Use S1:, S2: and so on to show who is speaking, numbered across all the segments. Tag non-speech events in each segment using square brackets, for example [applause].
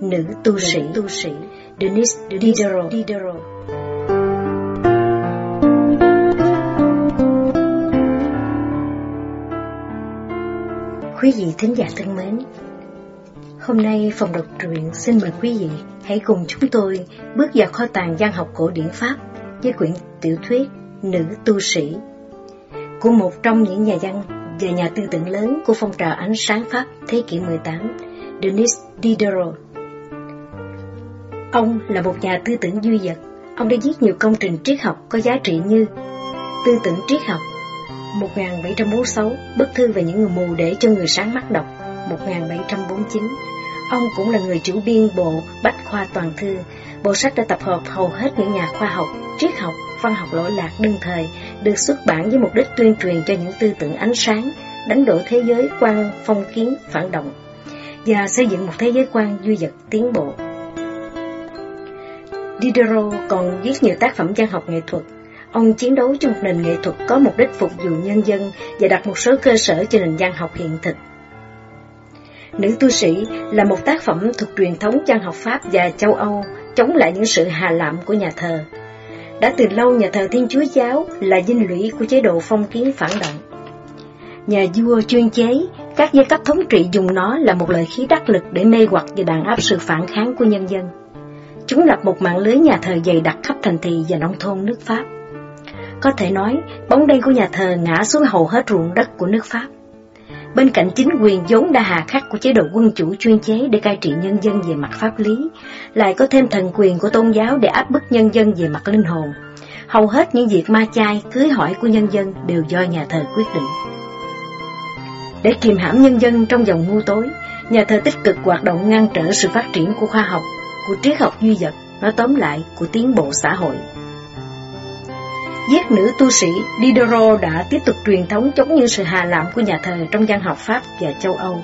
S1: nữ tu sĩ, tu sĩ Denise Diderot. Diderot. Quý vị thính giả thân mến, hôm nay phòng đọc truyện xin mời quý vị hãy cùng chúng tôi bước vào kho tàng văn học cổ điển Pháp với quyển tiểu thuyết Nữ tu sĩ của một trong những nhà văn và nhà tư tưởng lớn của phong trào ánh sáng Pháp thế kỷ 18, Denis Diderot. Ông là một nhà tư tưởng duy vật. Ông đã viết nhiều công trình triết học có giá trị như Tư tưởng triết học 1746, bức thư về những người mù để cho người sáng mắt đọc 1749. Ông cũng là người chủ biên bộ Bách Khoa Toàn Thư, bộ sách đã tập hợp hầu hết những nhà khoa học, triết học, văn học lỗi lạc đương thời, được xuất bản với mục đích tuyên truyền cho những tư tưởng ánh sáng, đánh đổ thế giới quan phong kiến phản động và xây dựng một thế giới quan duy vật tiến bộ. Diderot còn viết nhiều tác phẩm văn học nghệ thuật. Ông chiến đấu cho một nền nghệ thuật có mục đích phục vụ nhân dân và đặt một số cơ sở cho nền văn học hiện thực. Nữ tu sĩ là một tác phẩm thuộc truyền thống văn học Pháp và châu Âu, chống lại những sự hà lạm của nhà thờ. Đã từ lâu nhà thờ Thiên Chúa Giáo là dinh lũy của chế độ phong kiến phản động. Nhà vua chuyên chế, các giai cấp thống trị dùng nó là một lợi khí đắc lực để mê hoặc và đàn áp sự phản kháng của nhân dân. Chúng lập một mạng lưới nhà thờ dày đặc khắp thành thị và nông thôn nước Pháp. Có thể nói, bóng đen của nhà thờ ngã xuống hầu hết ruộng đất của nước Pháp. Bên cạnh chính quyền vốn đã hà khắc của chế độ quân chủ chuyên chế để cai trị nhân dân về mặt pháp lý, lại có thêm thần quyền của tôn giáo để áp bức nhân dân về mặt linh hồn. Hầu hết những việc ma chay, cưới hỏi của nhân dân đều do nhà thờ quyết định. Để kiềm hãm nhân dân trong dòng ngu tối, nhà thờ tích cực hoạt động ngăn trở sự phát triển của khoa học, của triết học duy vật, nói tóm lại của tiến bộ xã hội. Giết nữ tu sĩ Diderot đã tiếp tục truyền thống chống như sự hà lạm của nhà thờ trong văn học Pháp và châu Âu.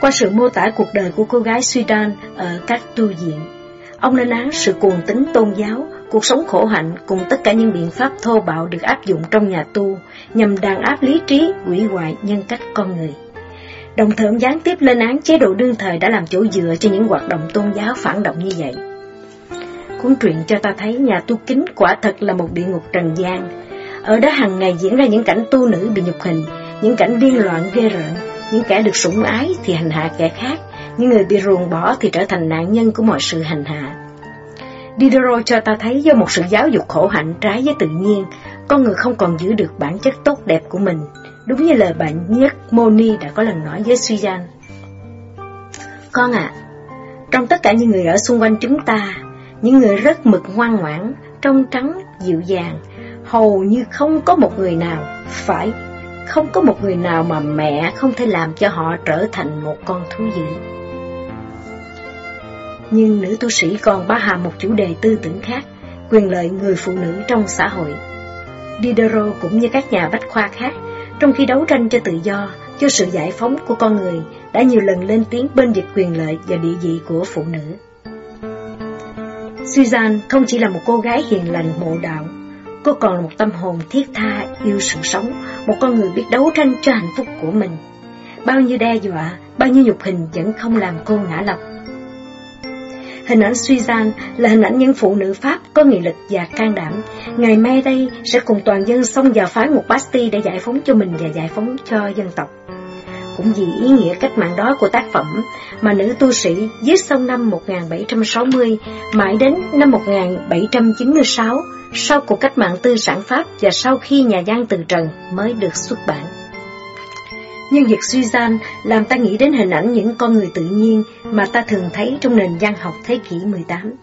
S1: Qua sự mô tả cuộc đời của cô gái Sudan ở các tu viện, ông lên án sự cuồng tín tôn giáo, cuộc sống khổ hạnh cùng tất cả những biện pháp thô bạo được áp dụng trong nhà tu nhằm đàn áp lý trí, quỷ hoại nhân cách con người. Đồng thời ông gián tiếp lên án chế độ đương thời đã làm chỗ dựa cho những hoạt động tôn giáo phản động như vậy. Cuốn truyện cho ta thấy nhà tu kính quả thật là một địa ngục trần gian. Ở đó hàng ngày diễn ra những cảnh tu nữ bị nhục hình, những cảnh điên loạn ghê rợn, những kẻ được sủng ái thì hành hạ kẻ khác, những người bị ruồng bỏ thì trở thành nạn nhân của mọi sự hành hạ. Diderot cho ta thấy do một sự giáo dục khổ hạnh trái với tự nhiên, con người không còn giữ được bản chất tốt đẹp của mình, đúng như lời bà nhất Moni đã có lần nói với Suyan. Con ạ, à, trong tất cả những người ở xung quanh chúng ta, những người rất mực ngoan ngoãn, trong trắng, dịu dàng, hầu như không có một người nào, phải, không có một người nào mà mẹ không thể làm cho họ trở thành một con thú dữ. Nhưng nữ tu sĩ còn bao hàm một chủ đề tư tưởng khác, quyền lợi người phụ nữ trong xã hội. Diderot cũng như các nhà bách khoa khác, trong khi đấu tranh cho tự do, cho sự giải phóng của con người, đã nhiều lần lên tiếng bên vực quyền lợi và địa vị của phụ nữ. Suzanne không chỉ là một cô gái hiền lành mộ đạo, cô còn là một tâm hồn thiết tha, yêu sự sống, một con người biết đấu tranh cho hạnh phúc của mình. Bao nhiêu đe dọa, bao nhiêu nhục hình vẫn không làm cô ngã lòng. Hình ảnh suy gian là hình ảnh những phụ nữ Pháp có nghị lực và can đảm. Ngày mai đây sẽ cùng toàn dân xông vào phái một Bastille để giải phóng cho mình và giải phóng cho dân tộc. Cũng vì ý nghĩa cách mạng đó của tác phẩm mà nữ tu sĩ viết sau năm 1760 mãi đến năm 1796 sau cuộc cách mạng tư sản Pháp và sau khi nhà văn từ trần mới được xuất bản. Nhân vật Suzanne làm ta nghĩ đến hình ảnh những con người tự nhiên mà ta thường thấy trong nền văn học thế kỷ 18.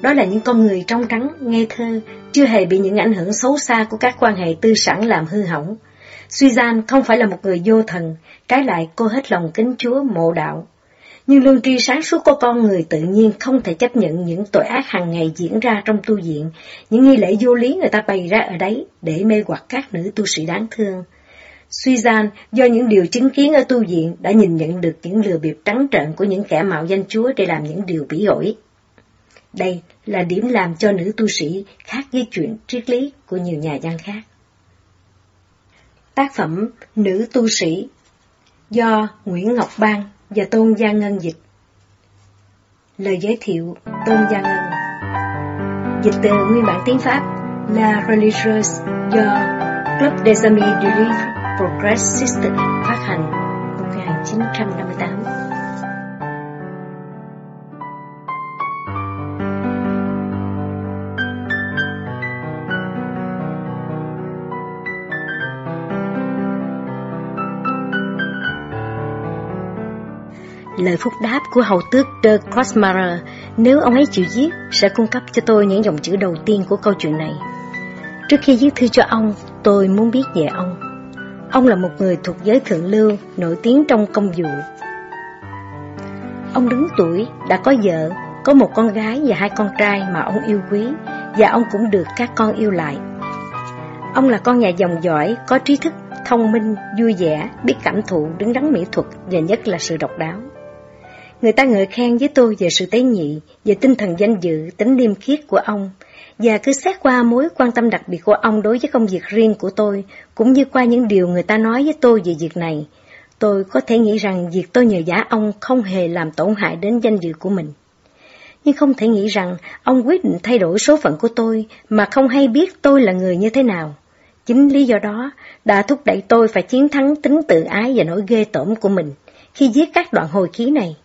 S1: Đó là những con người trong trắng, ngây thơ, chưa hề bị những ảnh hưởng xấu xa của các quan hệ tư sản làm hư hỏng. Suy gian không phải là một người vô thần, trái lại cô hết lòng kính Chúa mộ đạo. Nhưng lương tri sáng suốt của con người tự nhiên không thể chấp nhận những tội ác hàng ngày diễn ra trong tu viện, những nghi lễ vô lý người ta bày ra ở đấy để mê hoặc các nữ tu sĩ đáng thương. Suy gian do những điều chứng kiến ở tu viện, đã nhìn nhận được những lừa bịp trắng trợn của những kẻ mạo danh Chúa để làm những điều bỉ ổi. Đây là điểm làm cho nữ tu sĩ khác với chuyện triết lý của nhiều nhà văn khác. Tác phẩm Nữ tu sĩ, do Nguyễn Ngọc Ban và Tôn Gia Ngân dịch Lời giới thiệu Tôn Gia Ngân Dịch từ nguyên bản tiếng Pháp La Religieuse do Club des Amis du Livre Progress System phát hành 1958. Lời phúc đáp của hầu tước de Crossmarer nếu ông ấy chịu viết sẽ cung cấp cho tôi những dòng chữ đầu tiên của câu chuyện này. Trước khi viết thư cho ông, tôi muốn biết về ông. Ông là một người thuộc giới thượng lưu, nổi tiếng trong công vụ. Ông đứng tuổi, đã có vợ, có một con gái và hai con trai mà ông yêu quý, và ông cũng được các con yêu lại. Ông là con nhà dòng giỏi, có trí thức, thông minh, vui vẻ, biết cảm thụ, đứng đắn mỹ thuật và nhất là sự độc đáo. Người ta ngợi khen với tôi về sự tế nhị, về tinh thần danh dự, tính liêm khiết của ông, và cứ xét qua mối quan tâm đặc biệt của ông đối với công việc riêng của tôi, cũng như qua những điều người ta nói với tôi về việc này, tôi có thể nghĩ rằng việc tôi nhờ giả ông không hề làm tổn hại đến danh dự của mình. Nhưng không thể nghĩ rằng ông quyết định thay đổi số phận của tôi mà không hay biết tôi là người như thế nào. Chính lý do đó đã thúc đẩy tôi phải chiến thắng tính tự ái và nỗi ghê tởm của mình khi viết các đoạn hồi ký này.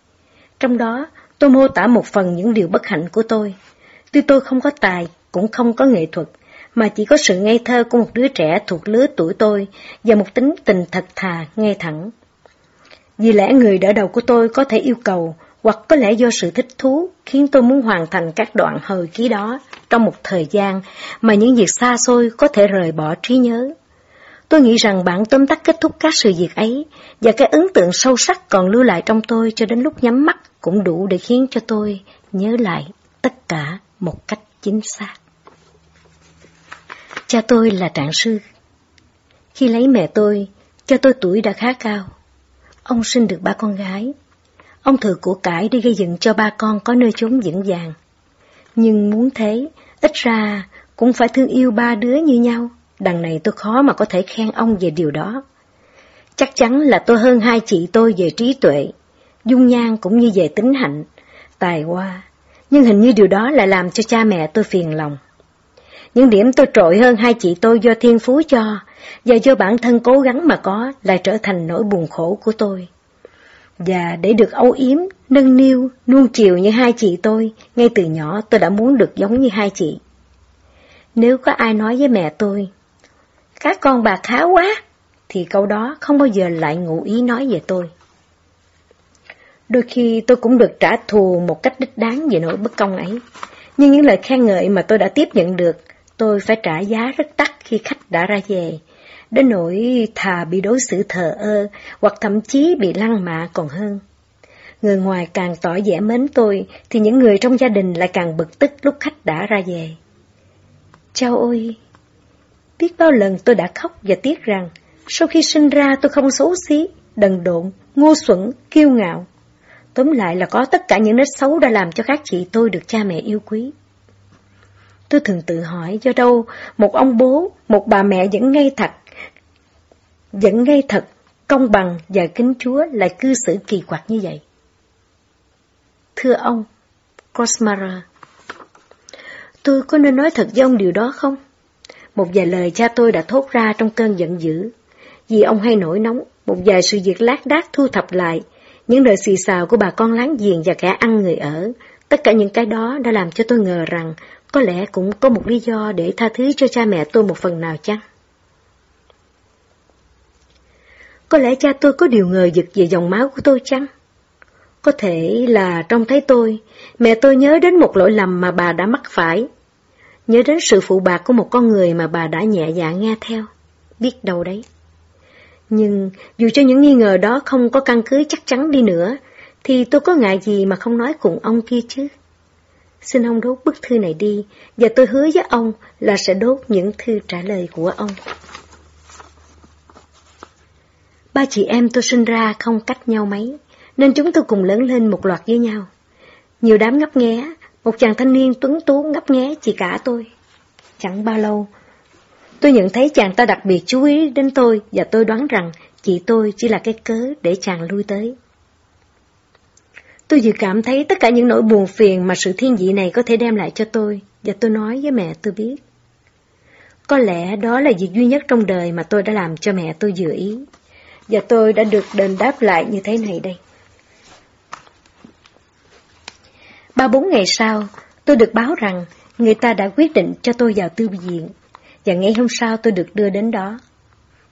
S1: Trong đó, tôi mô tả một phần những điều bất hạnh của tôi. Tuy tôi không có tài, cũng không có nghệ thuật, mà chỉ có sự ngây thơ của một đứa trẻ thuộc lứa tuổi tôi và một tính tình thật thà, ngay thẳng. Vì lẽ người đỡ đầu của tôi có thể yêu cầu, hoặc có lẽ do sự thích thú khiến tôi muốn hoàn thành các đoạn hồi ký đó trong một thời gian mà những việc xa xôi có thể rời bỏ trí nhớ. Tôi nghĩ rằng bản tóm tắt kết thúc các sự việc ấy và cái ấn tượng sâu sắc còn lưu lại trong tôi cho đến lúc nhắm mắt cũng đủ để khiến cho tôi nhớ lại tất cả một cách chính xác. Cha tôi là trạng sư. Khi lấy mẹ tôi, cha tôi tuổi đã khá cao. Ông sinh được ba con gái. Ông thừa của cải đi gây dựng cho ba con có nơi chốn vững vàng. Nhưng muốn thế, ít ra cũng phải thương yêu ba đứa như nhau. Đằng này tôi khó mà có thể khen ông về điều đó. Chắc chắn là tôi hơn hai chị tôi về trí tuệ, dung nhan cũng như về tính hạnh, tài hoa, nhưng hình như điều đó lại làm cho cha mẹ tôi phiền lòng. Những điểm tôi trội hơn hai chị tôi do thiên phú cho, và do bản thân cố gắng mà có lại trở thành nỗi buồn khổ của tôi. Và để được âu yếm, nâng niu, nuông chiều như hai chị tôi, ngay từ nhỏ tôi đã muốn được giống như hai chị. Nếu có ai nói với mẹ tôi, các con bà khá quá, thì câu đó không bao giờ lại ngụ ý nói về tôi. Đôi khi tôi cũng được trả thù một cách đích đáng về nỗi bất công ấy. Nhưng những lời khen ngợi mà tôi đã tiếp nhận được, tôi phải trả giá rất đắt khi khách đã ra về. Đến nỗi thà bị đối xử thờ ơ, hoặc thậm chí bị lăng mạ còn hơn. Người ngoài càng tỏ vẻ mến tôi, thì những người trong gia đình lại càng bực tức lúc khách đã ra về. Chao ôi! Biết bao lần tôi đã khóc và tiếc rằng, sau khi sinh ra tôi không xấu xí, đần độn, ngu xuẩn, kiêu ngạo. Tóm lại là có tất cả những nét xấu đã làm cho các chị tôi được cha mẹ yêu quý. Tôi thường tự hỏi do đâu một ông bố, một bà mẹ vẫn ngay thật, vẫn ngay thật, công bằng và kính Chúa lại cư xử kỳ quặc như vậy. Thưa ông, Cosmara, tôi có nên nói thật với ông điều đó không? Một vài lời cha tôi đã thốt ra trong cơn giận dữ. Vì ông hay nổi nóng, một vài sự việc lác đác thu thập lại, những lời xì xào của bà con láng giềng và kẻ ăn người ở, tất cả những cái đó đã làm cho tôi ngờ rằng có lẽ cũng có một lý do để tha thứ cho cha mẹ tôi một phần nào chăng? Có lẽ cha tôi có điều ngờ giật về dòng máu của tôi chăng? Có thể là trong thấy tôi, mẹ tôi nhớ đến một lỗi lầm mà bà đã mắc phải. Nhớ đến sự phụ bạc của một con người mà bà đã nhẹ dạ nghe theo. Biết đâu đấy. Nhưng dù cho những nghi ngờ đó không có căn cứ chắc chắn đi nữa, thì tôi có ngại gì mà không nói cùng ông kia chứ. Xin ông đốt bức thư này đi, và tôi hứa với ông là sẽ đốt những thư trả lời của ông. Ba chị em tôi sinh ra không cách nhau mấy, nên chúng tôi cùng lớn lên một loạt với nhau. Nhiều đám ngấp nghé, một chàng thanh niên tuấn tú ngấp nghé chị cả tôi. Chẳng bao lâu, tôi nhận thấy chàng ta đặc biệt chú ý đến tôi và tôi đoán rằng chị tôi chỉ là cái cớ để chàng lui tới. Tôi vừa cảm thấy tất cả những nỗi buồn phiền mà sự thiên vị này có thể đem lại cho tôi, và tôi nói với mẹ tôi biết. Có lẽ đó là việc duy nhất trong đời mà tôi đã làm cho mẹ tôi dự ý, và tôi đã được đền đáp lại như thế này đây. Ba bốn ngày sau, tôi được báo rằng người ta đã quyết định cho tôi vào tư viện, và ngày hôm sau tôi được đưa đến đó.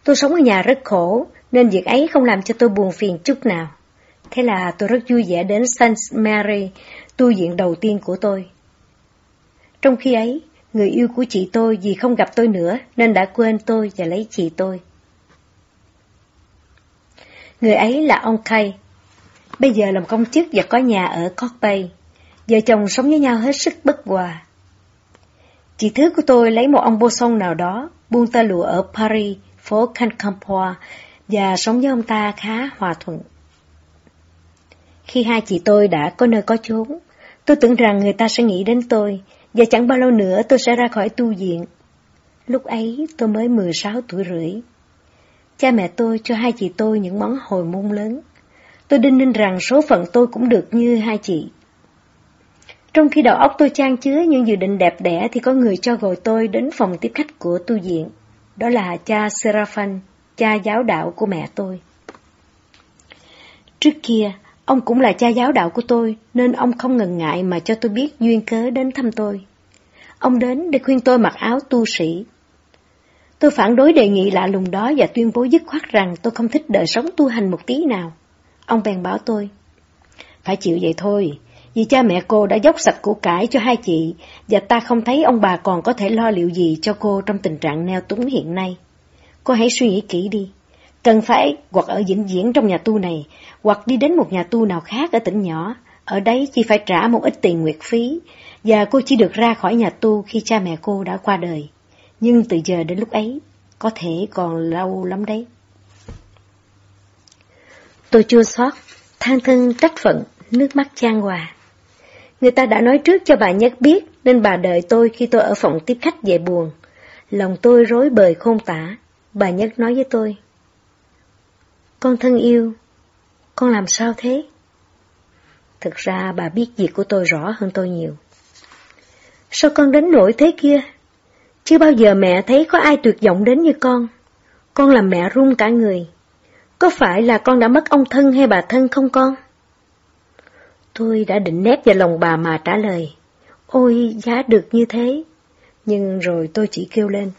S1: Tôi sống ở nhà rất khổ, nên việc ấy không làm cho tôi buồn phiền chút nào. Thế là tôi rất vui vẻ đến St. Mary, tu viện đầu tiên của tôi. Trong khi ấy, người yêu của chị tôi vì không gặp tôi nữa nên đã quên tôi và lấy chị tôi. Người ấy là ông Kay. Bây giờ làm công chức và có nhà ở Cork Bay. Vợ chồng sống với nhau hết sức bất hòa. Chị thứ của tôi lấy một ông bô sông nào đó, buôn ta lụa ở Paris, phố Cancampore, và sống với ông ta khá hòa thuận. Khi hai chị tôi đã có nơi có chốn, tôi tưởng rằng người ta sẽ nghĩ đến tôi, và chẳng bao lâu nữa tôi sẽ ra khỏi tu viện. Lúc ấy tôi mới 16 tuổi rưỡi. Cha mẹ tôi cho hai chị tôi những món hồi môn lớn. Tôi đinh ninh rằng số phận tôi cũng được như hai chị. Trong khi đầu óc tôi trang chứa những dự định đẹp đẽ thì có người cho gọi tôi đến phòng tiếp khách của tu viện. Đó là cha Seraphan, cha giáo đạo của mẹ tôi. Trước kia, ông cũng là cha giáo đạo của tôi, nên ông không ngần ngại mà cho tôi biết duyên cớ đến thăm tôi. Ông đến để khuyên tôi mặc áo tu sĩ. Tôi phản đối đề nghị lạ lùng đó và tuyên bố dứt khoát rằng tôi không thích đời sống tu hành một tí nào. Ông bèn bảo tôi, phải chịu vậy thôi, vì cha mẹ cô đã dốc sạch của cải cho hai chị, và ta không thấy ông bà còn có thể lo liệu gì cho cô trong tình trạng neo túng hiện nay. Cô hãy suy nghĩ kỹ đi. Cần phải hoặc ở vĩnh viễn trong nhà tu này, hoặc đi đến một nhà tu nào khác ở tỉnh nhỏ, ở đấy chỉ phải trả một ít tiền nguyệt phí, và cô chỉ được ra khỏi nhà tu khi cha mẹ cô đã qua đời. Nhưng từ giờ đến lúc ấy, có thể còn lâu lắm đấy. Tôi chua xót, than thân trách phận, nước mắt chan hòa. Người ta đã nói trước cho bà Nhất biết, nên bà đợi tôi khi tôi ở phòng tiếp khách về buồn. Lòng tôi rối bời khôn tả. Bà Nhất nói với tôi. Con thân yêu, con làm sao thế? Thực ra bà biết việc của tôi rõ hơn tôi nhiều. Sao con đến nỗi thế kia? Chưa bao giờ mẹ thấy có ai tuyệt vọng đến như con. Con làm mẹ run cả người. Có phải là con đã mất ông thân hay bà thân không con? Tôi đã định nép vào lòng bà mà trả lời. Ôi, giá được như thế. Nhưng rồi tôi chỉ kêu lên.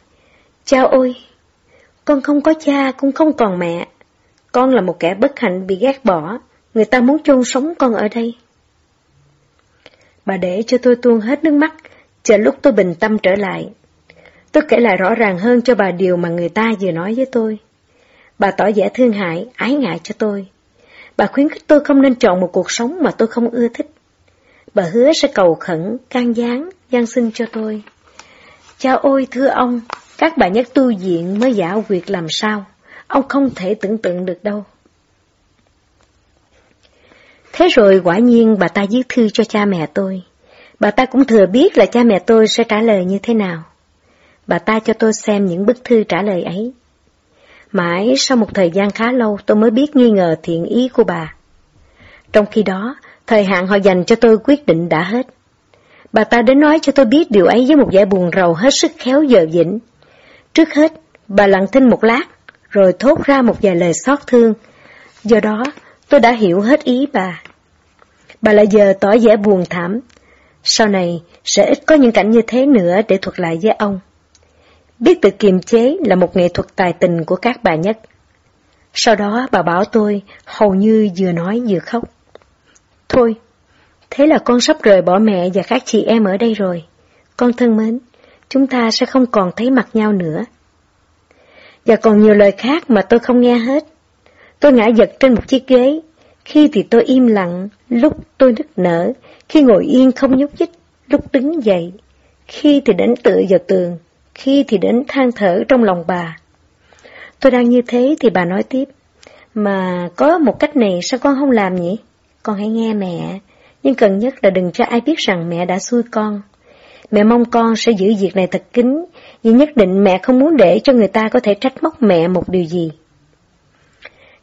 S1: cha ôi, con không có cha cũng không còn mẹ. Con là một kẻ bất hạnh bị ghét bỏ. Người ta muốn chôn sống con ở đây. Bà để cho tôi tuôn hết nước mắt, chờ lúc tôi bình tâm trở lại. Tôi kể lại rõ ràng hơn cho bà điều mà người ta vừa nói với tôi. Bà tỏ vẻ thương hại, ái ngại cho tôi. Bà khuyến khích tôi không nên chọn một cuộc sống mà tôi không ưa thích. Bà hứa sẽ cầu khẩn, can gián, gian xin cho tôi. cha ôi thưa ông, các bà nhất tu diện mới giả quyệt làm sao, ông không thể tưởng tượng được đâu. Thế rồi quả nhiên bà ta viết thư cho cha mẹ tôi. Bà ta cũng thừa biết là cha mẹ tôi sẽ trả lời như thế nào. Bà ta cho tôi xem những bức thư trả lời ấy. Mãi sau một thời gian khá lâu tôi mới biết nghi ngờ thiện ý của bà. Trong khi đó, thời hạn họ dành cho tôi quyết định đã hết. Bà ta đến nói cho tôi biết điều ấy với một vẻ buồn rầu hết sức khéo dở dĩnh. Trước hết, bà lặng thinh một lát, rồi thốt ra một vài lời xót thương. Do đó, tôi đã hiểu hết ý bà. Bà lại giờ tỏ vẻ buồn thảm. Sau này, sẽ ít có những cảnh như thế nữa để thuật lại với ông. Biết tự kiềm chế là một nghệ thuật tài tình của các bà nhất. Sau đó bà bảo tôi hầu như vừa nói vừa khóc. Thôi, thế là con sắp rời bỏ mẹ và các chị em ở đây rồi. Con thân mến, chúng ta sẽ không còn thấy mặt nhau nữa. Và còn nhiều lời khác mà tôi không nghe hết. Tôi ngã giật trên một chiếc ghế, khi thì tôi im lặng, lúc tôi nức nở, khi ngồi yên không nhúc nhích, lúc đứng dậy, khi thì đến tựa vào tường, khi thì đến than thở trong lòng bà. Tôi đang như thế thì bà nói tiếp, mà có một cách này sao con không làm nhỉ? Con hãy nghe mẹ, nhưng cần nhất là đừng cho ai biết rằng mẹ đã xui con. Mẹ mong con sẽ giữ việc này thật kín, vì nhất định mẹ không muốn để cho người ta có thể trách móc mẹ một điều gì.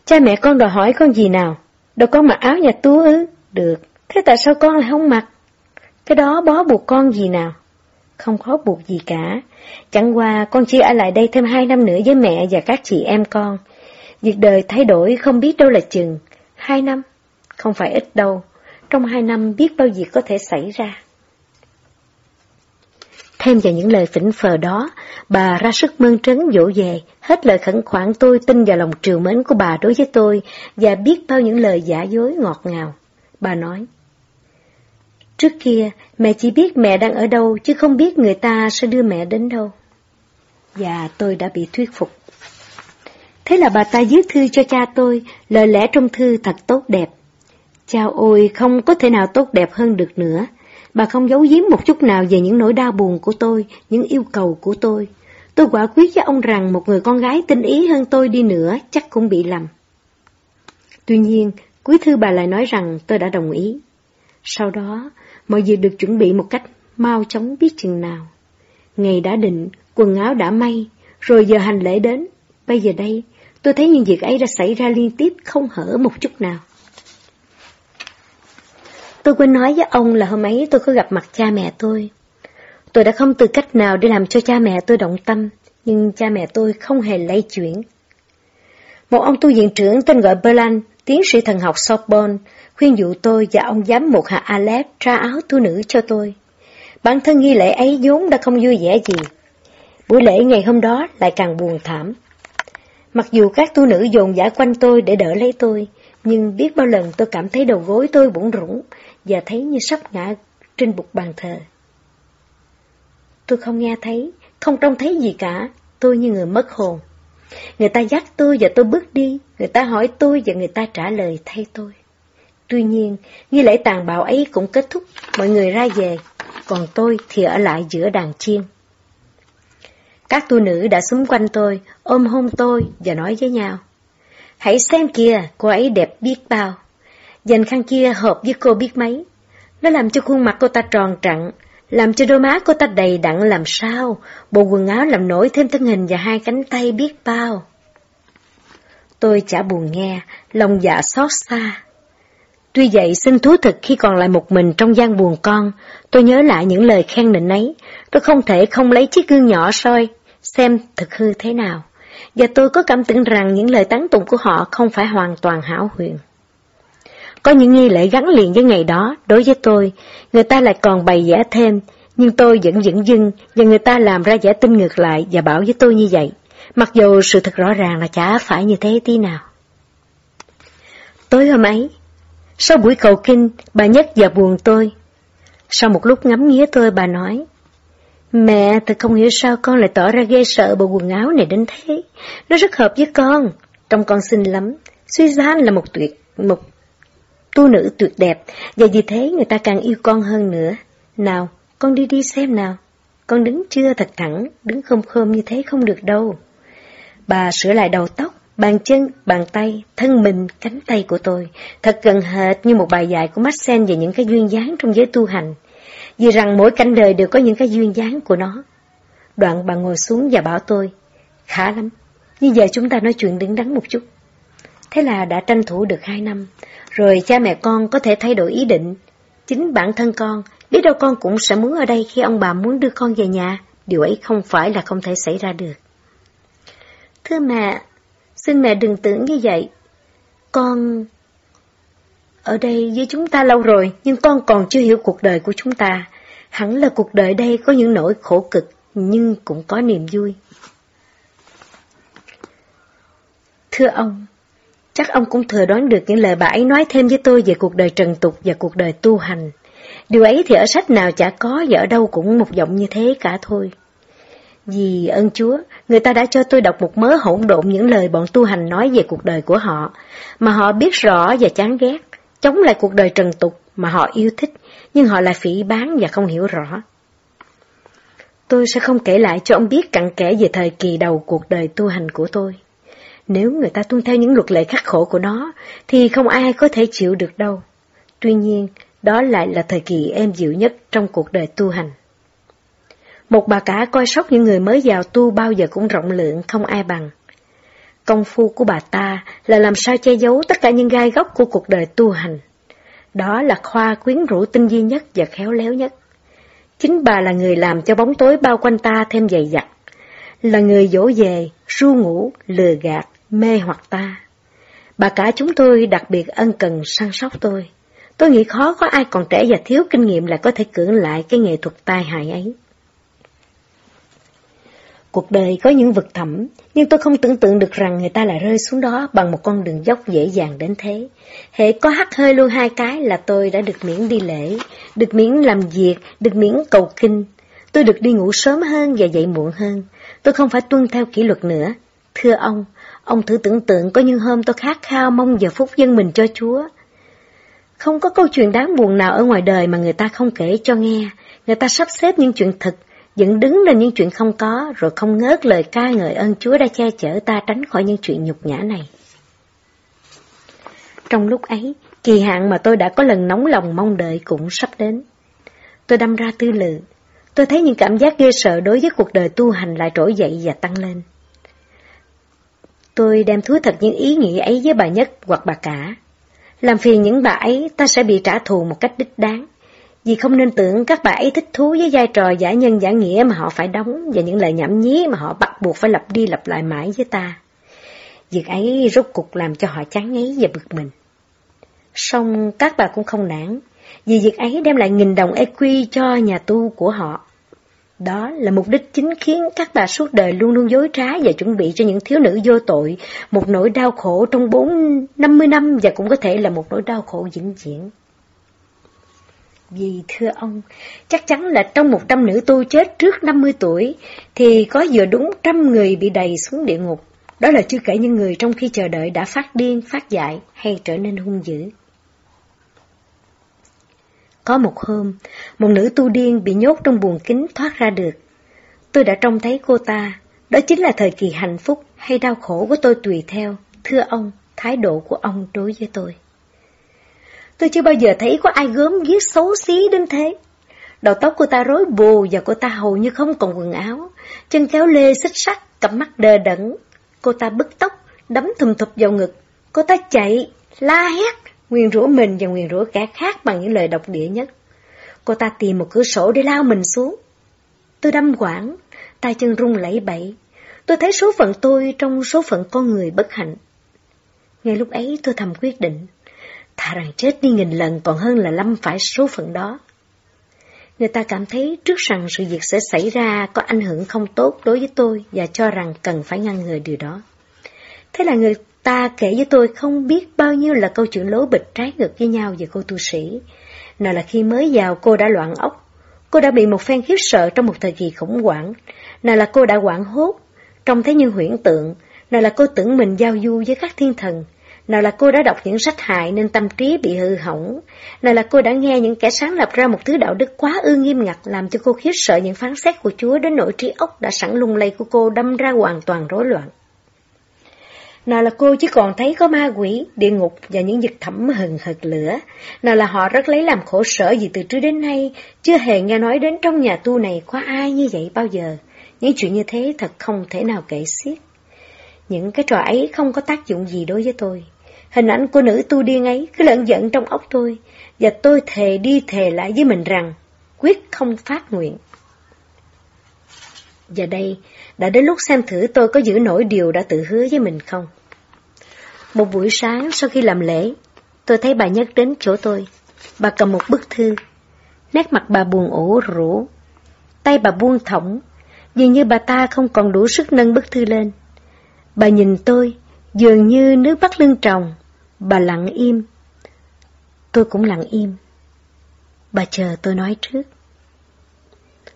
S1: Cha mẹ con đòi hỏi con gì nào? Đâu có mặc áo nhà tú ư? được, thế tại sao con lại không mặc? Cái đó bó buộc con gì nào? Không có buộc gì cả, chẳng qua con chỉ ở lại đây thêm hai năm nữa với mẹ và các chị em con. Việc đời thay đổi không biết đâu là chừng, hai năm, không phải ít đâu, trong hai năm biết bao việc có thể xảy ra. Thêm vào những lời phỉnh phờ đó, bà ra sức mơn trấn dỗ về, hết lời khẩn khoản tôi tin vào lòng triều mến của bà đối với tôi và biết bao những lời giả dối ngọt ngào. Bà nói, Trước kia, mẹ chỉ biết mẹ đang ở đâu chứ không biết người ta sẽ đưa mẹ đến đâu. Và tôi đã bị thuyết phục. Thế là bà ta viết thư cho cha tôi, lời lẽ trong thư thật tốt đẹp. Chào ôi, không có thể nào tốt đẹp hơn được nữa. Bà không giấu giếm một chút nào về những nỗi đau buồn của tôi, những yêu cầu của tôi. Tôi quả quyết với ông rằng một người con gái tinh ý hơn tôi đi nữa chắc cũng bị lầm. Tuy nhiên, cuối thư bà lại nói rằng tôi đã đồng ý. Sau đó, mọi việc được chuẩn bị một cách mau chóng biết chừng nào. Ngày đã định, quần áo đã may, rồi giờ hành lễ đến. Bây giờ đây, tôi thấy những việc ấy đã xảy ra liên tiếp không hở một chút nào. Tôi quên nói với ông là hôm ấy tôi có gặp mặt cha mẹ tôi. Tôi đã không từ cách nào để làm cho cha mẹ tôi động tâm, nhưng cha mẹ tôi không hề lay chuyển. Một ông tu viện trưởng tên gọi Berlan, tiến sĩ thần học Sorbonne, khuyên dụ tôi và ông giám một hạ Aleph ra áo tu nữ cho tôi. Bản thân nghi lễ ấy vốn đã không vui vẻ gì. Buổi lễ ngày hôm đó lại càng buồn thảm. Mặc dù các tu nữ dồn dã quanh tôi để đỡ lấy tôi, nhưng biết bao lần tôi cảm thấy đầu gối tôi bủng rủng và thấy như sắp ngã trên bục bàn thờ. Tôi không nghe thấy, không trông thấy gì cả, tôi như người mất hồn. Người ta dắt tôi và tôi bước đi, người ta hỏi tôi và người ta trả lời thay tôi. Tuy nhiên, nghi lễ tàn bạo ấy cũng kết thúc, mọi người ra về, còn tôi thì ở lại giữa đàn chiên. Các tu nữ đã xúm quanh tôi, ôm hôn tôi và nói với nhau. Hãy xem kìa, cô ấy đẹp biết bao. Dành khăn kia hợp với cô biết mấy. Nó làm cho khuôn mặt cô ta tròn trặn, làm cho đôi má cô ta đầy đặn làm sao, bộ quần áo làm nổi thêm thân hình và hai cánh tay biết bao. Tôi chả buồn nghe, lòng dạ xót xa. Tuy vậy, xin thú thực khi còn lại một mình trong gian buồn con, tôi nhớ lại những lời khen nịnh ấy, tôi không thể không lấy chiếc gương nhỏ soi, xem thực hư thế nào. Và tôi có cảm tưởng rằng những lời tán tụng của họ không phải hoàn toàn hảo huyền. Có những nghi lễ gắn liền với ngày đó, đối với tôi, người ta lại còn bày vẽ thêm, nhưng tôi vẫn dẫn dưng và người ta làm ra giả tin ngược lại và bảo với tôi như vậy, mặc dù sự thật rõ ràng là chả phải như thế tí nào. Tối hôm ấy, sau buổi cầu kinh, bà nhất và buồn tôi. Sau một lúc ngắm nghía tôi, bà nói, Mẹ, thật không hiểu sao con lại tỏ ra ghê sợ bộ quần áo này đến thế. Nó rất hợp với con. Trông con xinh lắm. suy Suzanne là một tuyệt, một tu nữ tuyệt đẹp, và vì thế người ta càng yêu con hơn nữa. Nào, con đi đi xem nào. Con đứng chưa thật thẳng, đứng khom khom như thế không được đâu. Bà sửa lại đầu tóc, bàn chân, bàn tay, thân mình, cánh tay của tôi, thật gần hệt như một bài dạy của Marcel về những cái duyên dáng trong giới tu hành vì rằng mỗi cảnh đời đều có những cái duyên dáng của nó. Đoạn bà ngồi xuống và bảo tôi, khá lắm, như giờ chúng ta nói chuyện đứng đắn một chút. Thế là đã tranh thủ được hai năm, rồi cha mẹ con có thể thay đổi ý định. Chính bản thân con, biết đâu con cũng sẽ muốn ở đây khi ông bà muốn đưa con về nhà, điều ấy không phải là không thể xảy ra được. Thưa mẹ, xin mẹ đừng tưởng như vậy. Con ở đây với chúng ta lâu rồi, nhưng con còn chưa hiểu cuộc đời của chúng ta. Hẳn là cuộc đời đây có những nỗi khổ cực, nhưng cũng có niềm vui. Thưa ông, chắc ông cũng thừa đoán được những lời bà ấy nói thêm với tôi về cuộc đời trần tục và cuộc đời tu hành. Điều ấy thì ở sách nào chả có và ở đâu cũng một giọng như thế cả thôi. Vì ơn Chúa, người ta đã cho tôi đọc một mớ hỗn độn những lời bọn tu hành nói về cuộc đời của họ, mà họ biết rõ và chán ghét chống lại cuộc đời trần tục mà họ yêu thích, nhưng họ lại phỉ bán và không hiểu rõ. Tôi sẽ không kể lại cho ông biết cặn kẽ về thời kỳ đầu cuộc đời tu hành của tôi. Nếu người ta tuân theo những luật lệ khắc khổ của nó, thì không ai có thể chịu được đâu. Tuy nhiên, đó lại là thời kỳ êm dịu nhất trong cuộc đời tu hành. Một bà cả coi sóc những người mới vào tu bao giờ cũng rộng lượng, không ai bằng. Công phu của bà ta là làm sao che giấu tất cả những gai góc của cuộc đời tu hành. Đó là khoa quyến rũ tinh vi nhất và khéo léo nhất. Chính bà là người làm cho bóng tối bao quanh ta thêm dày dặt, là người dỗ về, ru ngủ, lừa gạt, mê hoặc ta. Bà cả chúng tôi đặc biệt ân cần săn sóc tôi. Tôi nghĩ khó có ai còn trẻ và thiếu kinh nghiệm là có thể cưỡng lại cái nghệ thuật tai hại ấy. Cuộc đời có những vực thẳm, nhưng tôi không tưởng tượng được rằng người ta lại rơi xuống đó bằng một con đường dốc dễ dàng đến thế. Hệ có hắt hơi luôn hai cái là tôi đã được miễn đi lễ, được miễn làm việc, được miễn cầu kinh. Tôi được đi ngủ sớm hơn và dậy muộn hơn. Tôi không phải tuân theo kỷ luật nữa. Thưa ông, ông thử tưởng tượng có những hôm tôi khát khao mong giờ phút dân mình cho Chúa. Không có câu chuyện đáng buồn nào ở ngoài đời mà người ta không kể cho nghe. Người ta sắp xếp những chuyện thật, dựng đứng lên những chuyện không có, rồi không ngớt lời ca ngợi ơn Chúa đã che chở ta tránh khỏi những chuyện nhục nhã này. Trong lúc ấy, kỳ hạn mà tôi đã có lần nóng lòng mong đợi cũng sắp đến. Tôi đâm ra tư lự, tôi thấy những cảm giác ghê sợ đối với cuộc đời tu hành lại trỗi dậy và tăng lên. Tôi đem thú thật những ý nghĩ ấy với bà Nhất hoặc bà cả. Làm phiền những bà ấy, ta sẽ bị trả thù một cách đích đáng. Vì không nên tưởng các bà ấy thích thú với vai trò giả nhân giả nghĩa mà họ phải đóng và những lời nhảm nhí mà họ bắt buộc phải lặp đi lặp lại mãi với ta. Việc ấy rốt cục làm cho họ chán ngấy và bực mình. Xong các bà cũng không nản, vì việc ấy đem lại nghìn đồng EQ cho nhà tu của họ. Đó là mục đích chính khiến các bà suốt đời luôn luôn dối trá và chuẩn bị cho những thiếu nữ vô tội một nỗi đau khổ trong bốn năm mươi năm và cũng có thể là một nỗi đau khổ vĩnh viễn. Vì thưa ông, chắc chắn là trong một trăm nữ tu chết trước 50 tuổi, thì có vừa đúng trăm người bị đầy xuống địa ngục. Đó là chưa kể những người trong khi chờ đợi đã phát điên, phát dại hay trở nên hung dữ. Có một hôm, một nữ tu điên bị nhốt trong buồng kính thoát ra được. Tôi đã trông thấy cô ta, đó chính là thời kỳ hạnh phúc hay đau khổ của tôi tùy theo, thưa ông, thái độ của ông đối với tôi. Tôi chưa bao giờ thấy có ai gớm ghiếc xấu xí đến thế. Đầu tóc cô ta rối bù và cô ta hầu như không còn quần áo. Chân kéo lê xích sắt, cặp mắt đờ đẫn. Cô ta bứt tóc, đấm thùm thụp vào ngực. Cô ta chạy, la hét, Nguyên rủa mình và nguyên rủa kẻ khác bằng những lời độc địa nhất. Cô ta tìm một cửa sổ để lao mình xuống. Tôi đâm quảng, tay chân rung lẩy bẩy. Tôi thấy số phận tôi trong số phận con người bất hạnh. Ngay lúc ấy tôi thầm quyết định, thà rằng chết đi nghìn lần còn hơn là lâm phải số phận đó. Người ta cảm thấy trước rằng sự việc sẽ xảy ra có ảnh hưởng không tốt đối với tôi và cho rằng cần phải ngăn ngừa điều đó. Thế là người ta kể với tôi không biết bao nhiêu là câu chuyện lố bịch trái ngược với nhau về cô tu sĩ. Nào là khi mới vào cô đã loạn ốc, cô đã bị một phen khiếp sợ trong một thời kỳ khủng hoảng. Nào là cô đã hoảng hốt, trông thấy như huyễn tượng. Nào là cô tưởng mình giao du với các thiên thần. Nào là cô đã đọc những sách hại nên tâm trí bị hư hỏng. Nào là cô đã nghe những kẻ sáng lập ra một thứ đạo đức quá ư nghiêm ngặt làm cho cô khiếp sợ những phán xét của Chúa đến nỗi trí óc đã sẵn lung lay của cô đâm ra hoàn toàn rối loạn. Nào là cô chỉ còn thấy có ma quỷ, địa ngục và những vực thẳm hừng hực lửa. Nào là họ rất lấy làm khổ sở vì từ trước đến nay chưa hề nghe nói đến trong nhà tu này có ai như vậy bao giờ. Những chuyện như thế thật không thể nào kể xiết. Những cái trò ấy không có tác dụng gì đối với tôi. Hình ảnh của nữ tu điên ấy cứ lẫn giận trong óc tôi, và tôi thề đi thề lại với mình rằng, quyết không phát nguyện. Giờ đây, đã đến lúc xem thử tôi có giữ nổi điều đã tự hứa với mình không. Một buổi sáng sau khi làm lễ, tôi thấy bà Nhất đến chỗ tôi. Bà cầm một bức thư. Nét mặt bà buồn ủ rũ. Tay bà buông thõng, dường như bà ta không còn đủ sức nâng bức thư lên. Bà nhìn tôi, dường như nước bắt lưng tròng. Bà lặng im. Tôi cũng lặng im. Bà chờ tôi nói trước.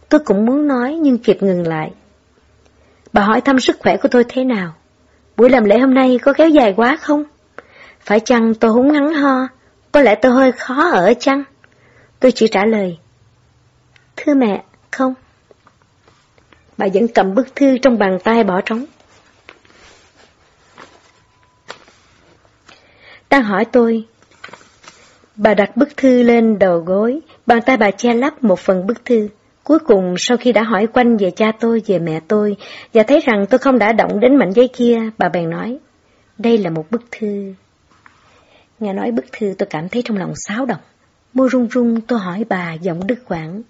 S1: Tôi cũng muốn nói nhưng kịp ngừng lại. Bà hỏi thăm sức khỏe của tôi thế nào? Buổi làm lễ hôm nay có kéo dài quá không? Phải chăng tôi húng ngắn ho? Có lẽ tôi hơi khó ở chăng? Tôi chỉ trả lời. Thưa mẹ, không. Bà vẫn cầm bức thư trong bàn tay bỏ trống. Đang hỏi tôi. Bà đặt bức thư lên đầu gối, bàn tay bà che lấp một phần bức thư. Cuối cùng, sau khi đã hỏi quanh về cha tôi, về mẹ tôi, và thấy rằng tôi không đã động đến mảnh giấy kia, bà bèn nói, đây là một bức thư. Nghe nói bức thư tôi cảm thấy trong lòng xáo động. Môi run run tôi hỏi bà giọng đứt quảng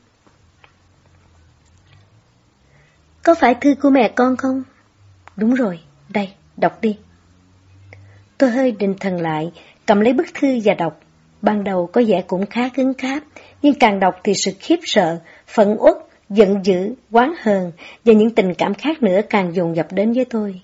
S1: Có phải thư của mẹ con không? Đúng rồi, đây, đọc đi. Tôi hơi định thần lại, cầm lấy bức thư và đọc. Ban đầu có vẻ cũng khá cứng cáp, nhưng càng đọc thì sự khiếp sợ, phẫn uất, giận dữ, quán hờn và những tình cảm khác nữa càng dồn dập đến với tôi.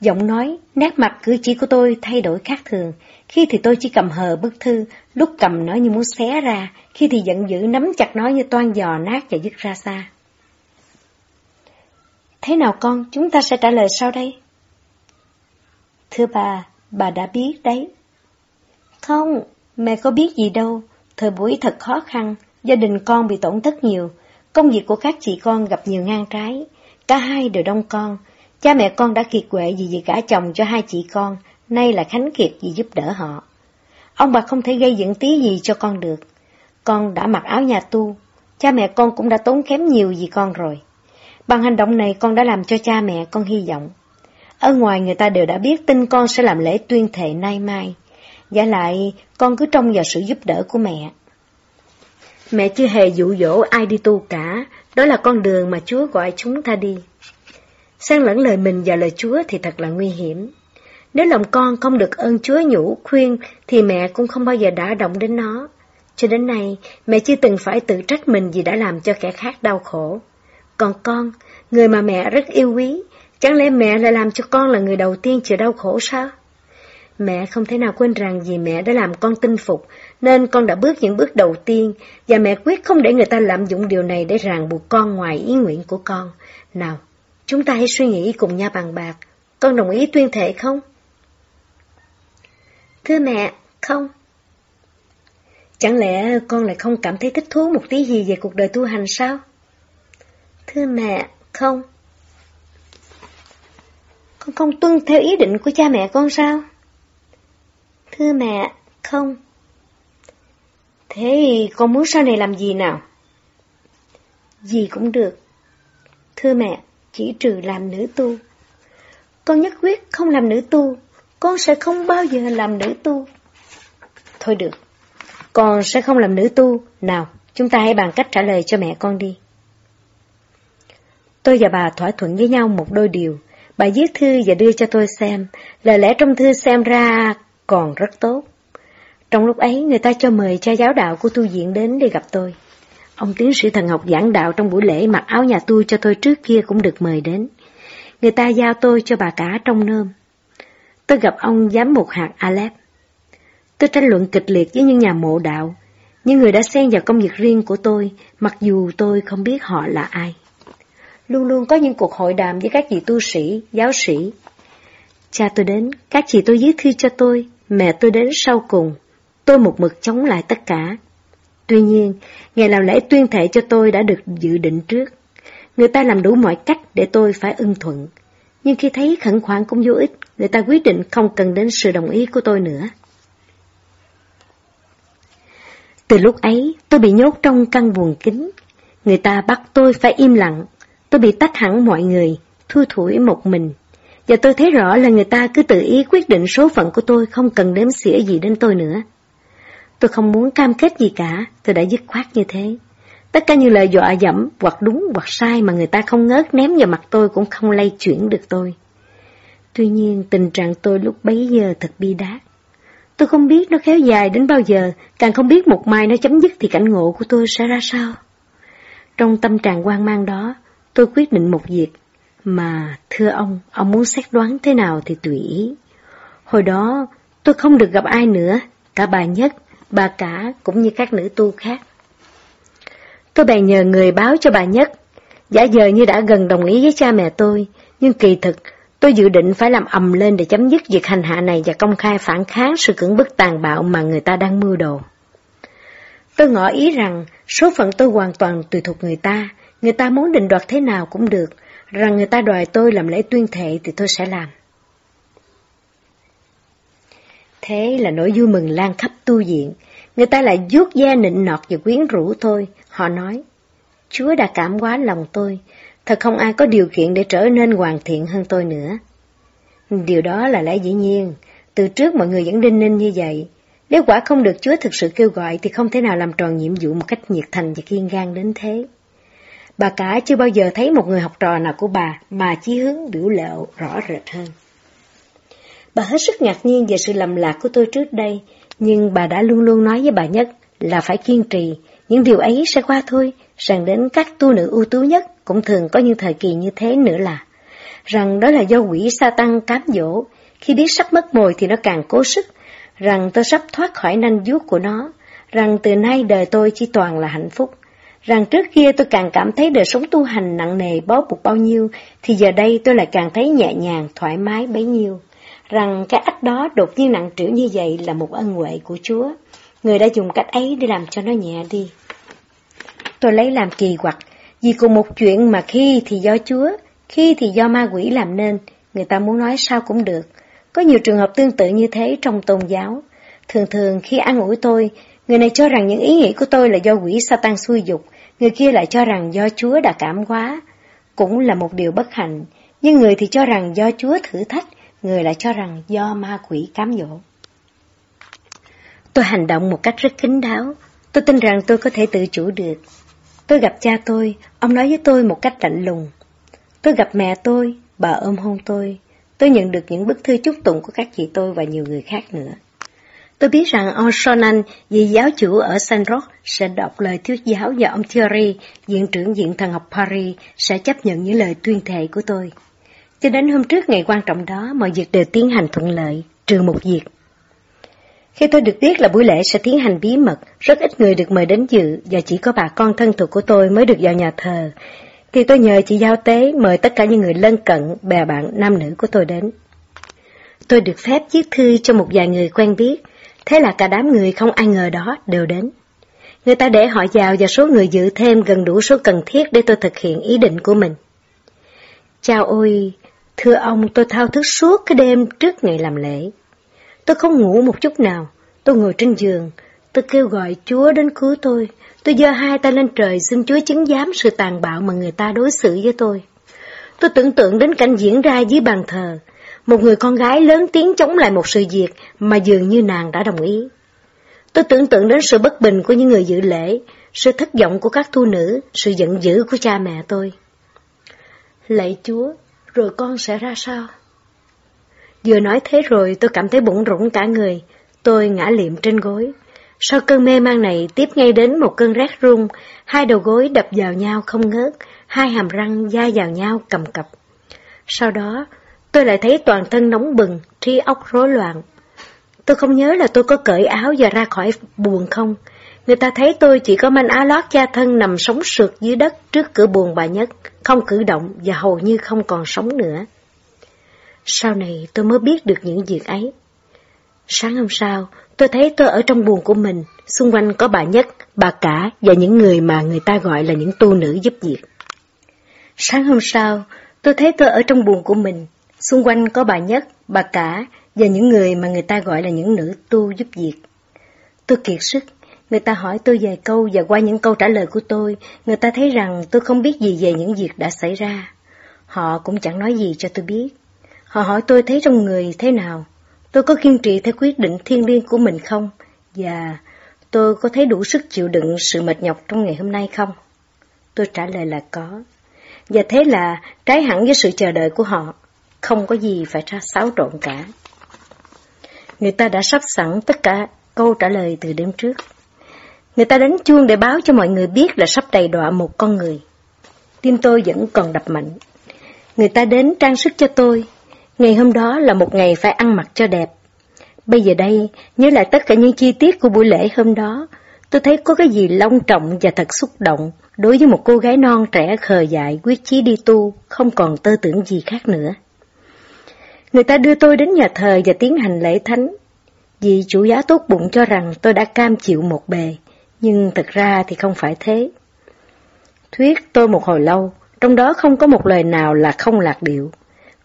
S1: Giọng nói, nét mặt cử chỉ của tôi thay đổi khác thường. Khi thì tôi chỉ cầm hờ bức thư, lúc cầm nó như muốn xé ra, khi thì giận dữ nắm chặt nó như toan giò nát và dứt ra xa. Thế nào con, chúng ta sẽ trả lời sau đây? Thưa bà, bà đã biết đấy. Không, mẹ có biết gì đâu. Thời buổi thật khó khăn, gia đình con bị tổn thất nhiều, công việc của các chị con gặp nhiều ngang trái. Cả hai đều đông con, cha mẹ con đã kiệt quệ vì việc gả chồng cho hai chị con, nay là Khánh Kiệt vì giúp đỡ họ. Ông bà không thể gây dựng tí gì cho con được. Con đã mặc áo nhà tu, cha mẹ con cũng đã tốn kém nhiều vì con rồi. Bằng hành động này con đã làm cho cha mẹ con hy vọng. Ở ngoài người ta đều đã biết tin con sẽ làm lễ tuyên thệ nay mai. Giả lại, con cứ trông vào sự giúp đỡ của mẹ. Mẹ chưa hề dụ dỗ ai đi tu cả, đó là con đường mà Chúa gọi chúng ta đi. Xen lẫn lời mình và lời Chúa thì thật là nguy hiểm. Nếu lòng con không được ơn Chúa nhủ, khuyên, thì mẹ cũng không bao giờ đã động đến nó. Cho đến nay, mẹ chưa từng phải tự trách mình vì đã làm cho kẻ khác đau khổ. Còn con, người mà mẹ rất yêu quý, chẳng lẽ mẹ lại làm cho con là người đầu tiên chịu đau khổ sao? Mẹ không thể nào quên rằng vì mẹ đã làm con tin phục, nên con đã bước những bước đầu tiên, và mẹ quyết không để người ta lạm dụng điều này để ràng buộc con ngoài ý nguyện của con. Nào, chúng ta hãy suy nghĩ cùng nhau bàn bạc. Con đồng ý tuyên thệ không? Thưa mẹ, không. Chẳng lẽ con lại không cảm thấy thích thú một tí gì về cuộc đời tu hành sao? Thưa mẹ, không. Con không tuân theo ý định của cha mẹ con sao? Thưa mẹ, không. Thế con muốn sau này làm gì nào? Gì cũng được. Thưa mẹ, chỉ trừ làm nữ tu. Con nhất quyết không làm nữ tu, con sẽ không bao giờ làm nữ tu. Thôi được, con sẽ không làm nữ tu. Nào, chúng ta hãy bàn cách trả lời cho mẹ con đi. Tôi và bà thỏa thuận với nhau một đôi điều. Bà viết thư và đưa cho tôi xem. Lời lẽ trong thư xem ra còn rất tốt. Trong lúc ấy, người ta cho mời cha giáo đạo của tu viện đến để gặp tôi. Ông tiến sĩ thần học giảng đạo trong buổi lễ mặc áo nhà tôi cho tôi trước kia cũng được mời đến. Người ta giao tôi cho bà cả trong nôm. Tôi gặp ông giám mục hạt Aleph. Tôi tranh luận kịch liệt với những nhà mộ đạo, những người đã xen vào công việc riêng của tôi, mặc dù tôi không biết họ là ai luôn luôn có những cuộc hội đàm với các vị tu sĩ, giáo sĩ. Cha tôi đến, các chị tôi viết thư cho tôi, mẹ tôi đến sau cùng. Tôi một mực chống lại tất cả. Tuy nhiên, ngày làm lễ tuyên thệ cho tôi đã được dự định trước. Người ta làm đủ mọi cách để tôi phải ưng thuận. Nhưng khi thấy khẩn khoản cũng vô ích, người ta quyết định không cần đến sự đồng ý của tôi nữa. Từ lúc ấy, tôi bị nhốt trong căn buồng kính. Người ta bắt tôi phải im lặng, Tôi bị tách hẳn mọi người, thui thủi một mình. Và tôi thấy rõ là người ta cứ tự ý quyết định số phận của tôi không cần đếm xỉa gì đến tôi nữa. Tôi không muốn cam kết gì cả, tôi đã dứt khoát như thế. Tất cả những lời dọa dẫm, hoặc đúng hoặc sai mà người ta không ngớt ném vào mặt tôi cũng không lay chuyển được tôi. Tuy nhiên, tình trạng tôi lúc bấy giờ thật bi đát. Tôi không biết nó kéo dài đến bao giờ, càng không biết một mai nó chấm dứt thì cảnh ngộ của tôi sẽ ra sao. Trong tâm trạng quan mang đó, Tôi quyết định một việc, mà thưa ông, ông muốn xét đoán thế nào thì tùy ý. Hồi đó, tôi không được gặp ai nữa, cả bà Nhất, bà cả cũng như các nữ tu khác. Tôi bèn nhờ người báo cho bà Nhất, giả giờ như đã gần đồng ý với cha mẹ tôi, nhưng kỳ thực tôi dự định phải làm ầm lên để chấm dứt việc hành hạ này và công khai phản kháng sự cưỡng bức tàn bạo mà người ta đang mưu đồ. Tôi ngỏ ý rằng số phận tôi hoàn toàn tùy thuộc người ta, Người ta muốn định đoạt thế nào cũng được, rằng người ta đòi tôi làm lễ tuyên thệ thì tôi sẽ làm. Thế là nỗi vui mừng lan khắp tu viện, người ta lại vuốt da nịnh nọt và quyến rũ tôi. Họ nói, Chúa đã cảm hóa lòng tôi, thật không ai có điều kiện để trở nên hoàn thiện hơn tôi nữa. Điều đó là lẽ dĩ nhiên, từ trước mọi người vẫn đinh ninh như vậy, Nếu quả không được Chúa thực sự kêu gọi thì không thể nào làm tròn nhiệm vụ một cách nhiệt thành và kiên gan đến thế. Bà cả chưa bao giờ thấy một người học trò nào của bà mà chí hướng biểu lộ rõ rệt hơn. Bà hết sức ngạc nhiên về sự lầm lạc của tôi trước đây, nhưng bà đã luôn luôn nói với bà Nhất là phải kiên trì, những điều ấy sẽ qua thôi, rằng đến các tu nữ ưu tú nhất cũng thường có những thời kỳ như thế nữa là, rằng đó là do quỷ sa tăng cám dỗ, khi biết sắp mất mồi thì nó càng cố sức, rằng tôi sắp thoát khỏi nanh vuốt của nó, rằng từ nay đời tôi chỉ toàn là hạnh phúc, rằng trước kia tôi càng cảm thấy đời sống tu hành nặng nề bó buộc bao nhiêu, thì giờ đây tôi lại càng thấy nhẹ nhàng, thoải mái bấy nhiêu. Rằng cái ách đó đột nhiên nặng trĩu như vậy là một ân huệ của Chúa. Người đã dùng cách ấy để làm cho nó nhẹ đi. Tôi lấy làm kỳ quặc, vì cùng một chuyện mà khi thì do Chúa, khi thì do ma quỷ làm nên, người ta muốn nói sao cũng được. Có nhiều trường hợp tương tự như thế trong tôn giáo. Thường thường khi ăn ủi tôi, người này cho rằng những ý nghĩ của tôi là do quỷ Satan xui dục, người kia lại cho rằng do Chúa đã cảm hóa. Cũng là một điều bất hạnh, nhưng người thì cho rằng do Chúa thử thách, người lại cho rằng do ma quỷ cám dỗ. Tôi hành động một cách rất kín đáo, tôi tin rằng tôi có thể tự chủ được. Tôi gặp cha tôi, ông nói với tôi một cách lạnh lùng. Tôi gặp mẹ tôi, bà ôm hôn tôi. Tôi nhận được những bức thư chúc tụng của các chị tôi và nhiều người khác nữa. Tôi biết rằng ông Sonan, vị giáo chủ ở Saint Roch, sẽ đọc lời thuyết giáo và ông Thierry, viện trưởng viện thần học Paris, sẽ chấp nhận những lời tuyên thệ của tôi. Cho đến hôm trước ngày quan trọng đó, mọi việc đều tiến hành thuận lợi, trừ một việc. Khi tôi được biết là buổi lễ sẽ tiến hành bí mật, rất ít người được mời đến dự và chỉ có bà con thân thuộc của tôi mới được vào nhà thờ, thì tôi nhờ chị Giao Tế mời tất cả những người lân cận, bè bạn nam nữ của tôi đến. Tôi được phép viết thư cho một vài người quen biết, thế là cả đám người không ai ngờ đó đều đến. Người ta để họ vào và số người dự thêm gần đủ số cần thiết để tôi thực hiện ý định của mình. Chào ôi, thưa ông tôi thao thức suốt cái đêm trước ngày làm lễ. Tôi không ngủ một chút nào, tôi ngồi trên giường, tôi kêu gọi Chúa đến cứu tôi, tôi giơ hai tay lên trời xin Chúa chứng giám sự tàn bạo mà người ta đối xử với tôi. Tôi tưởng tượng đến cảnh diễn ra dưới bàn thờ, một người con gái lớn tiếng chống lại một sự việc mà dường như nàng đã đồng ý. Tôi tưởng tượng đến sự bất bình của những người dự lễ, sự thất vọng của các thu nữ, sự giận dữ của cha mẹ tôi. Lạy Chúa, rồi con sẽ ra sao? Vừa nói thế rồi tôi cảm thấy bụng rủng cả người, tôi ngã liệm trên gối. Sau cơn mê man này tiếp ngay đến một cơn rét run, hai đầu gối đập vào nhau không ngớt, hai hàm răng da vào nhau cầm cập. Sau đó, tôi lại thấy toàn thân nóng bừng, trí óc rối loạn. Tôi không nhớ là tôi có cởi áo và ra khỏi buồn không. Người ta thấy tôi chỉ có manh áo lót da thân nằm sống sượt dưới đất trước cửa buồn bà nhất, không cử động và hầu như không còn sống nữa. Sau này tôi mới biết được những việc ấy. Sáng hôm sau, tôi thấy tôi ở trong buồn của mình, xung quanh có bà Nhất, bà Cả và những người mà người ta gọi là những tu nữ giúp việc. Sáng hôm sau, tôi thấy tôi ở trong buồn của mình, xung quanh có bà Nhất, bà Cả và những người mà người ta gọi là những nữ tu giúp việc. Tôi kiệt sức, người ta hỏi tôi vài câu và qua những câu trả lời của tôi, người ta thấy rằng tôi không biết gì về những việc đã xảy ra. Họ cũng chẳng nói gì cho tôi biết. Họ hỏi tôi thấy trong người thế nào, tôi có kiên trì theo quyết định thiên liêng của mình không, và tôi có thấy đủ sức chịu đựng sự mệt nhọc trong ngày hôm nay không? Tôi trả lời là có. Và thế là trái hẳn với sự chờ đợi của họ, không có gì phải ra xáo trộn cả. Người ta đã sắp sẵn tất cả câu trả lời từ đêm trước. Người ta đánh chuông để báo cho mọi người biết là sắp đầy đọa một con người. Tim tôi vẫn còn đập mạnh. Người ta đến trang sức cho tôi, Ngày hôm đó là một ngày phải ăn mặc cho đẹp. Bây giờ đây, nhớ lại tất cả những chi tiết của buổi lễ hôm đó, tôi thấy có cái gì long trọng và thật xúc động đối với một cô gái non trẻ khờ dại quyết chí đi tu, không còn tơ tưởng gì khác nữa. Người ta đưa tôi đến nhà thờ và tiến hành lễ thánh. Vì chủ giáo tốt bụng cho rằng tôi đã cam chịu một bề, nhưng thật ra thì không phải thế. Thuyết tôi một hồi lâu, trong đó không có một lời nào là không lạc điệu.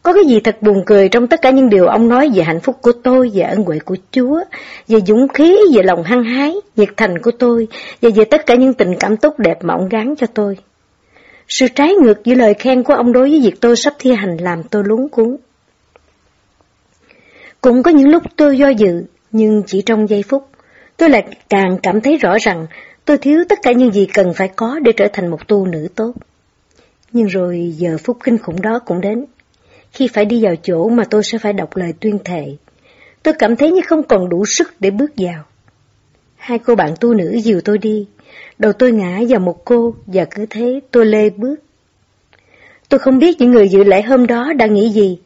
S1: Có cái gì thật buồn cười trong tất cả những điều ông nói về hạnh phúc của tôi, về ân huệ của Chúa, về dũng khí, về lòng hăng hái, nhiệt thành của tôi, và về tất cả những tình cảm tốt đẹp mà ông gắn cho tôi. Sự trái ngược giữa lời khen của ông đối với việc tôi sắp thi hành làm tôi lúng cuốn. Cũng có những lúc tôi do dự, nhưng chỉ trong giây phút, tôi lại càng cảm thấy rõ rằng tôi thiếu tất cả những gì cần phải có để trở thành một tu nữ tốt. Nhưng rồi giờ phút kinh khủng đó cũng đến. Khi phải đi vào chỗ mà tôi sẽ phải đọc lời tuyên thệ, tôi cảm thấy như không còn đủ sức để bước vào. Hai cô bạn tu nữ dìu tôi đi, đầu tôi ngã vào một cô và cứ thế tôi lê bước. Tôi không biết những người dự lễ hôm đó đã nghĩ gì,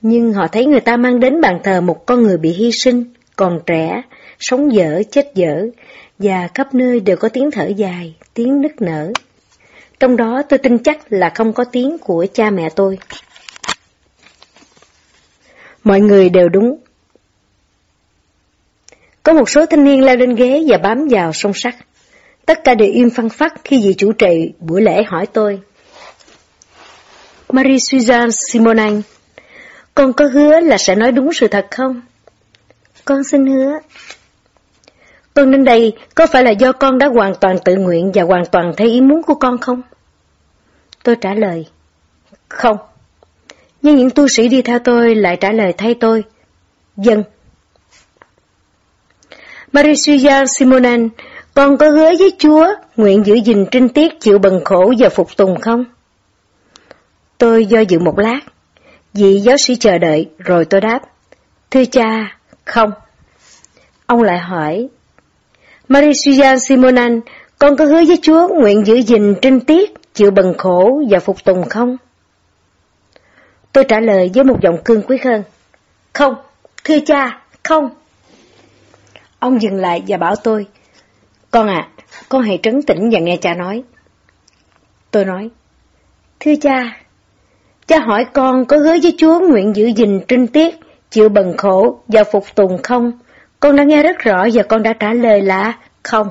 S1: nhưng họ thấy người ta mang đến bàn thờ một con người bị hy sinh, còn trẻ, sống dở, chết dở, và khắp nơi đều có tiếng thở dài, tiếng nức nở. Trong đó tôi tin chắc là không có tiếng của cha mẹ tôi. Mọi người đều đúng. Có một số thanh niên leo lên ghế và bám vào song sắt. Tất cả đều im phăng phát khi vị chủ trì buổi lễ hỏi tôi. Marie Suzanne Simonin, con có hứa là sẽ nói đúng sự thật không? Con xin hứa. Con đến đây có phải là do con đã hoàn toàn tự nguyện và hoàn toàn theo ý muốn của con không? Tôi trả lời, không. Nhưng những tu sĩ đi theo tôi lại trả lời thay tôi, dân. Marisuya Simonan, con có hứa với Chúa nguyện giữ gìn trinh tiết chịu bần khổ và phục tùng không? Tôi do dự một lát, vị giáo sĩ chờ đợi rồi tôi đáp, thưa cha, không. Ông lại hỏi, Marisuya Simonan, con có hứa với Chúa nguyện giữ gìn trinh tiết chịu bần khổ và phục tùng không? Tôi trả lời với một giọng cương quyết hơn. Không, thưa cha, không. Ông dừng lại và bảo tôi, con à, con hãy trấn tĩnh và nghe cha nói. Tôi nói, thưa cha, cha hỏi con có hứa với Chúa nguyện giữ gìn trinh tiết, chịu bần khổ và phục tùng không? Con đã nghe rất rõ và con đã trả lời là không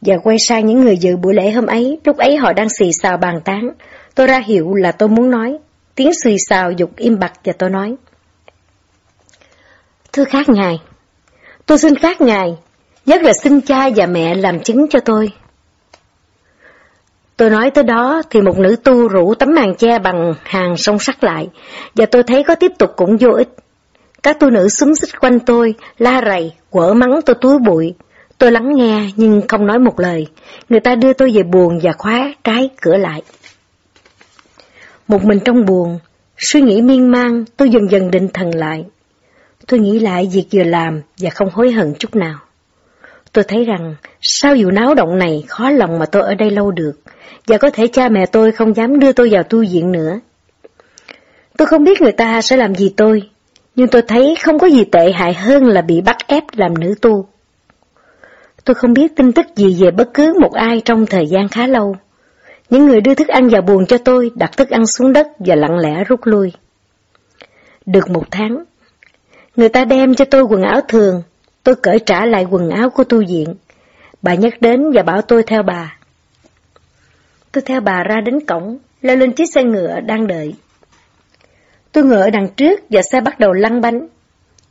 S1: và quay sang những người dự buổi lễ hôm ấy, lúc ấy họ đang xì xào bàn tán. Tôi ra hiệu là tôi muốn nói, tiếng xì xào dục im bặt và tôi nói. Thưa khác ngài, tôi xin khác ngài, nhất là xin cha và mẹ làm chứng cho tôi. Tôi nói tới đó thì một nữ tu rủ tấm màn che bằng hàng song sắt lại, và tôi thấy có tiếp tục cũng vô ích. Các tu nữ xúm xích quanh tôi, la rầy, quở mắng tôi túi bụi, Tôi lắng nghe nhưng không nói một lời. Người ta đưa tôi về buồn và khóa trái cửa lại. Một mình trong buồn, suy nghĩ miên man, tôi dần dần định thần lại. Tôi nghĩ lại việc vừa làm và không hối hận chút nào. Tôi thấy rằng, sau vụ náo động này khó lòng mà tôi ở đây lâu được, và có thể cha mẹ tôi không dám đưa tôi vào tu viện nữa. Tôi không biết người ta sẽ làm gì tôi, nhưng tôi thấy không có gì tệ hại hơn là bị bắt ép làm nữ tu. Tôi không biết tin tức gì về bất cứ một ai trong thời gian khá lâu. Những người đưa thức ăn vào buồn cho tôi đặt thức ăn xuống đất và lặng lẽ rút lui. Được một tháng, người ta đem cho tôi quần áo thường, tôi cởi trả lại quần áo của tu viện. Bà nhắc đến và bảo tôi theo bà. Tôi theo bà ra đến cổng, leo lên chiếc xe ngựa đang đợi. Tôi ngựa ở đằng trước và xe bắt đầu lăn bánh.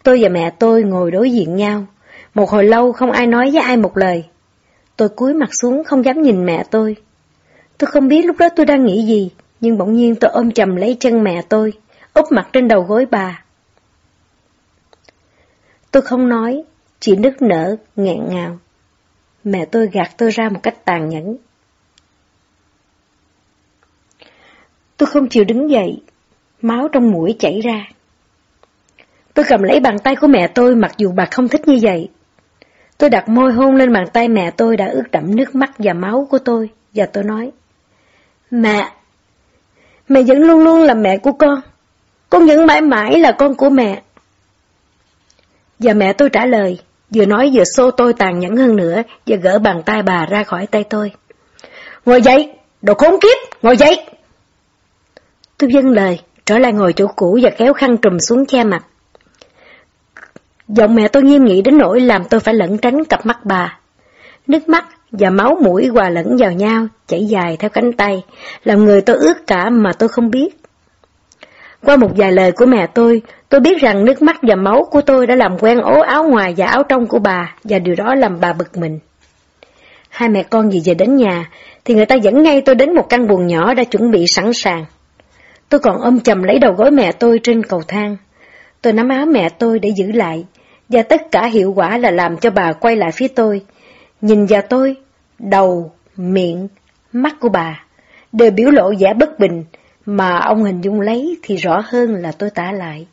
S1: Tôi và mẹ tôi ngồi đối diện nhau, một hồi lâu không ai nói với ai một lời. Tôi cúi mặt xuống không dám nhìn mẹ tôi. Tôi không biết lúc đó tôi đang nghĩ gì, nhưng bỗng nhiên tôi ôm chầm lấy chân mẹ tôi, úp mặt trên đầu gối bà. Tôi không nói, chỉ nức nở, nghẹn ngào. Mẹ tôi gạt tôi ra một cách tàn nhẫn. Tôi không chịu đứng dậy, máu trong mũi chảy ra. Tôi cầm lấy bàn tay của mẹ tôi mặc dù bà không thích như vậy. Tôi đặt môi hôn lên bàn tay mẹ tôi đã ướt đẫm nước mắt và máu của tôi, và tôi nói, Mẹ, mẹ vẫn luôn luôn là mẹ của con, con vẫn mãi mãi là con của mẹ. Và mẹ tôi trả lời, vừa nói vừa xô tôi tàn nhẫn hơn nữa và gỡ bàn tay bà ra khỏi tay tôi. Ngồi dậy, đồ khốn kiếp, ngồi dậy! Tôi dâng lời, trở lại ngồi chỗ cũ và kéo khăn trùm xuống che mặt. Giọng mẹ tôi nghiêm nghị đến nỗi làm tôi phải lẩn tránh cặp mắt bà. Nước mắt và máu mũi hòa lẫn vào nhau, chảy dài theo cánh tay, làm người tôi ướt cả mà tôi không biết. Qua một vài lời của mẹ tôi, tôi biết rằng nước mắt và máu của tôi đã làm quen ố áo ngoài và áo trong của bà, và điều đó làm bà bực mình. Hai mẹ con gì về đến nhà, thì người ta dẫn ngay tôi đến một căn buồng nhỏ đã chuẩn bị sẵn sàng. Tôi còn ôm chầm lấy đầu gối mẹ tôi trên cầu thang. Tôi nắm áo mẹ tôi để giữ lại, Và tất cả hiệu quả là làm cho bà quay lại phía tôi. Nhìn vào tôi, đầu, miệng, mắt của bà đều biểu lộ vẻ bất bình, mà ông hình dung lấy thì rõ hơn là tôi tả lại.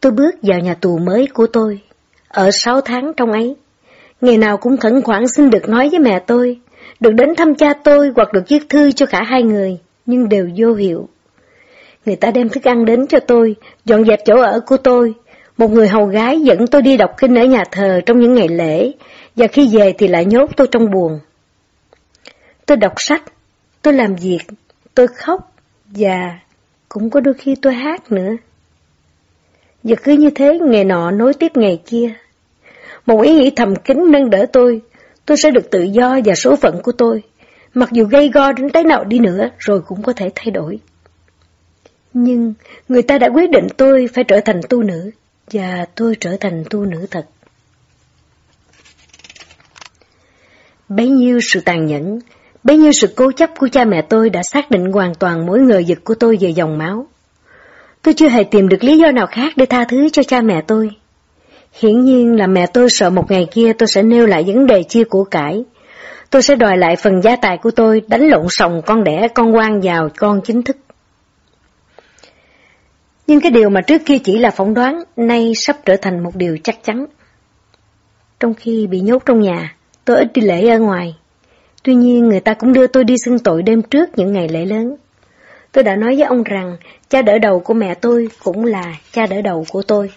S1: Tôi bước vào nhà tù mới của tôi, ở sáu tháng trong ấy. Ngày nào cũng khẩn khoản xin được nói với mẹ tôi, được đến thăm cha tôi hoặc được viết thư cho cả hai người, nhưng đều vô hiệu. Người ta đem thức ăn đến cho tôi, dọn dẹp chỗ ở của tôi. Một người hầu gái dẫn tôi đi đọc kinh ở nhà thờ trong những ngày lễ, và khi về thì lại nhốt tôi trong buồn. Tôi đọc sách, tôi làm việc, tôi khóc, và cũng có đôi khi tôi hát nữa. Và cứ như thế ngày nọ nối tiếp ngày kia. Một ý nghĩ thầm kín nâng đỡ tôi, tôi sẽ được tự do và số phận của tôi, mặc dù gây go đến tới nào đi nữa rồi cũng có thể thay đổi. Nhưng người ta đã quyết định tôi phải trở thành tu nữ, và tôi trở thành tu nữ thật. Bấy nhiêu sự tàn nhẫn, bấy nhiêu sự cố chấp của cha mẹ tôi đã xác định hoàn toàn mối ngờ vực của tôi về dòng máu. Tôi chưa hề tìm được lý do nào khác để tha thứ cho cha mẹ tôi. Hiển nhiên là mẹ tôi sợ một ngày kia tôi sẽ nêu lại vấn đề chia của cải. Tôi sẽ đòi lại phần gia tài của tôi, đánh lộn sòng con đẻ con quan vào con chính thức. Nhưng cái điều mà trước kia chỉ là phỏng đoán, nay sắp trở thành một điều chắc chắn. Trong khi bị nhốt trong nhà, tôi ít đi lễ ở ngoài. Tuy nhiên người ta cũng đưa tôi đi xưng tội đêm trước những ngày lễ lớn. Tôi đã nói với ông rằng cha đỡ đầu của mẹ tôi cũng là cha đỡ đầu của tôi.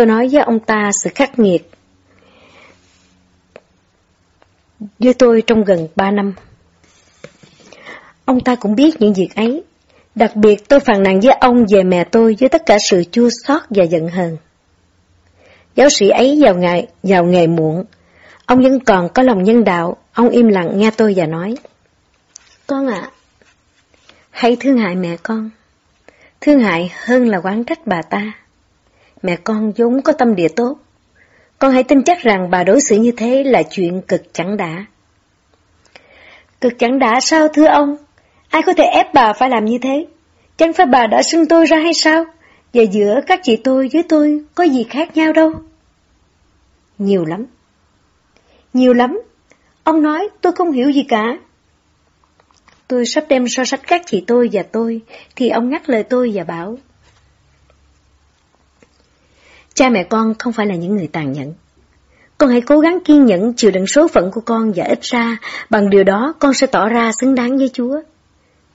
S1: Tôi nói với ông ta sự khắc nghiệt với tôi trong gần ba năm. Ông ta cũng biết những việc ấy. Đặc biệt tôi phàn nàn với ông về mẹ tôi với tất cả sự chua xót và giận hờn. Giáo sĩ ấy vào ngày vào nghề muộn, ông vẫn còn có lòng nhân đạo, ông im lặng nghe tôi và nói. Con ạ, hãy thương hại mẹ con. Thương hại hơn là quán trách bà ta. Mẹ con vốn có tâm địa tốt. Con hãy tin chắc rằng bà đối xử như thế là chuyện cực chẳng đã. Cực chẳng đã sao thưa ông? Ai có thể ép bà phải làm như thế? Chẳng phải bà đã xưng tôi ra hay sao? Và giữa các chị tôi với tôi có gì khác nhau đâu? Nhiều lắm. Nhiều lắm. Ông nói tôi không hiểu gì cả. Tôi sắp đem so sánh các chị tôi và tôi, thì ông ngắt lời tôi và bảo. Cha mẹ con không phải là những người tàn nhẫn. Con hãy cố gắng kiên nhẫn chịu đựng số phận của con và ít ra, bằng điều đó con sẽ tỏ ra xứng đáng với Chúa.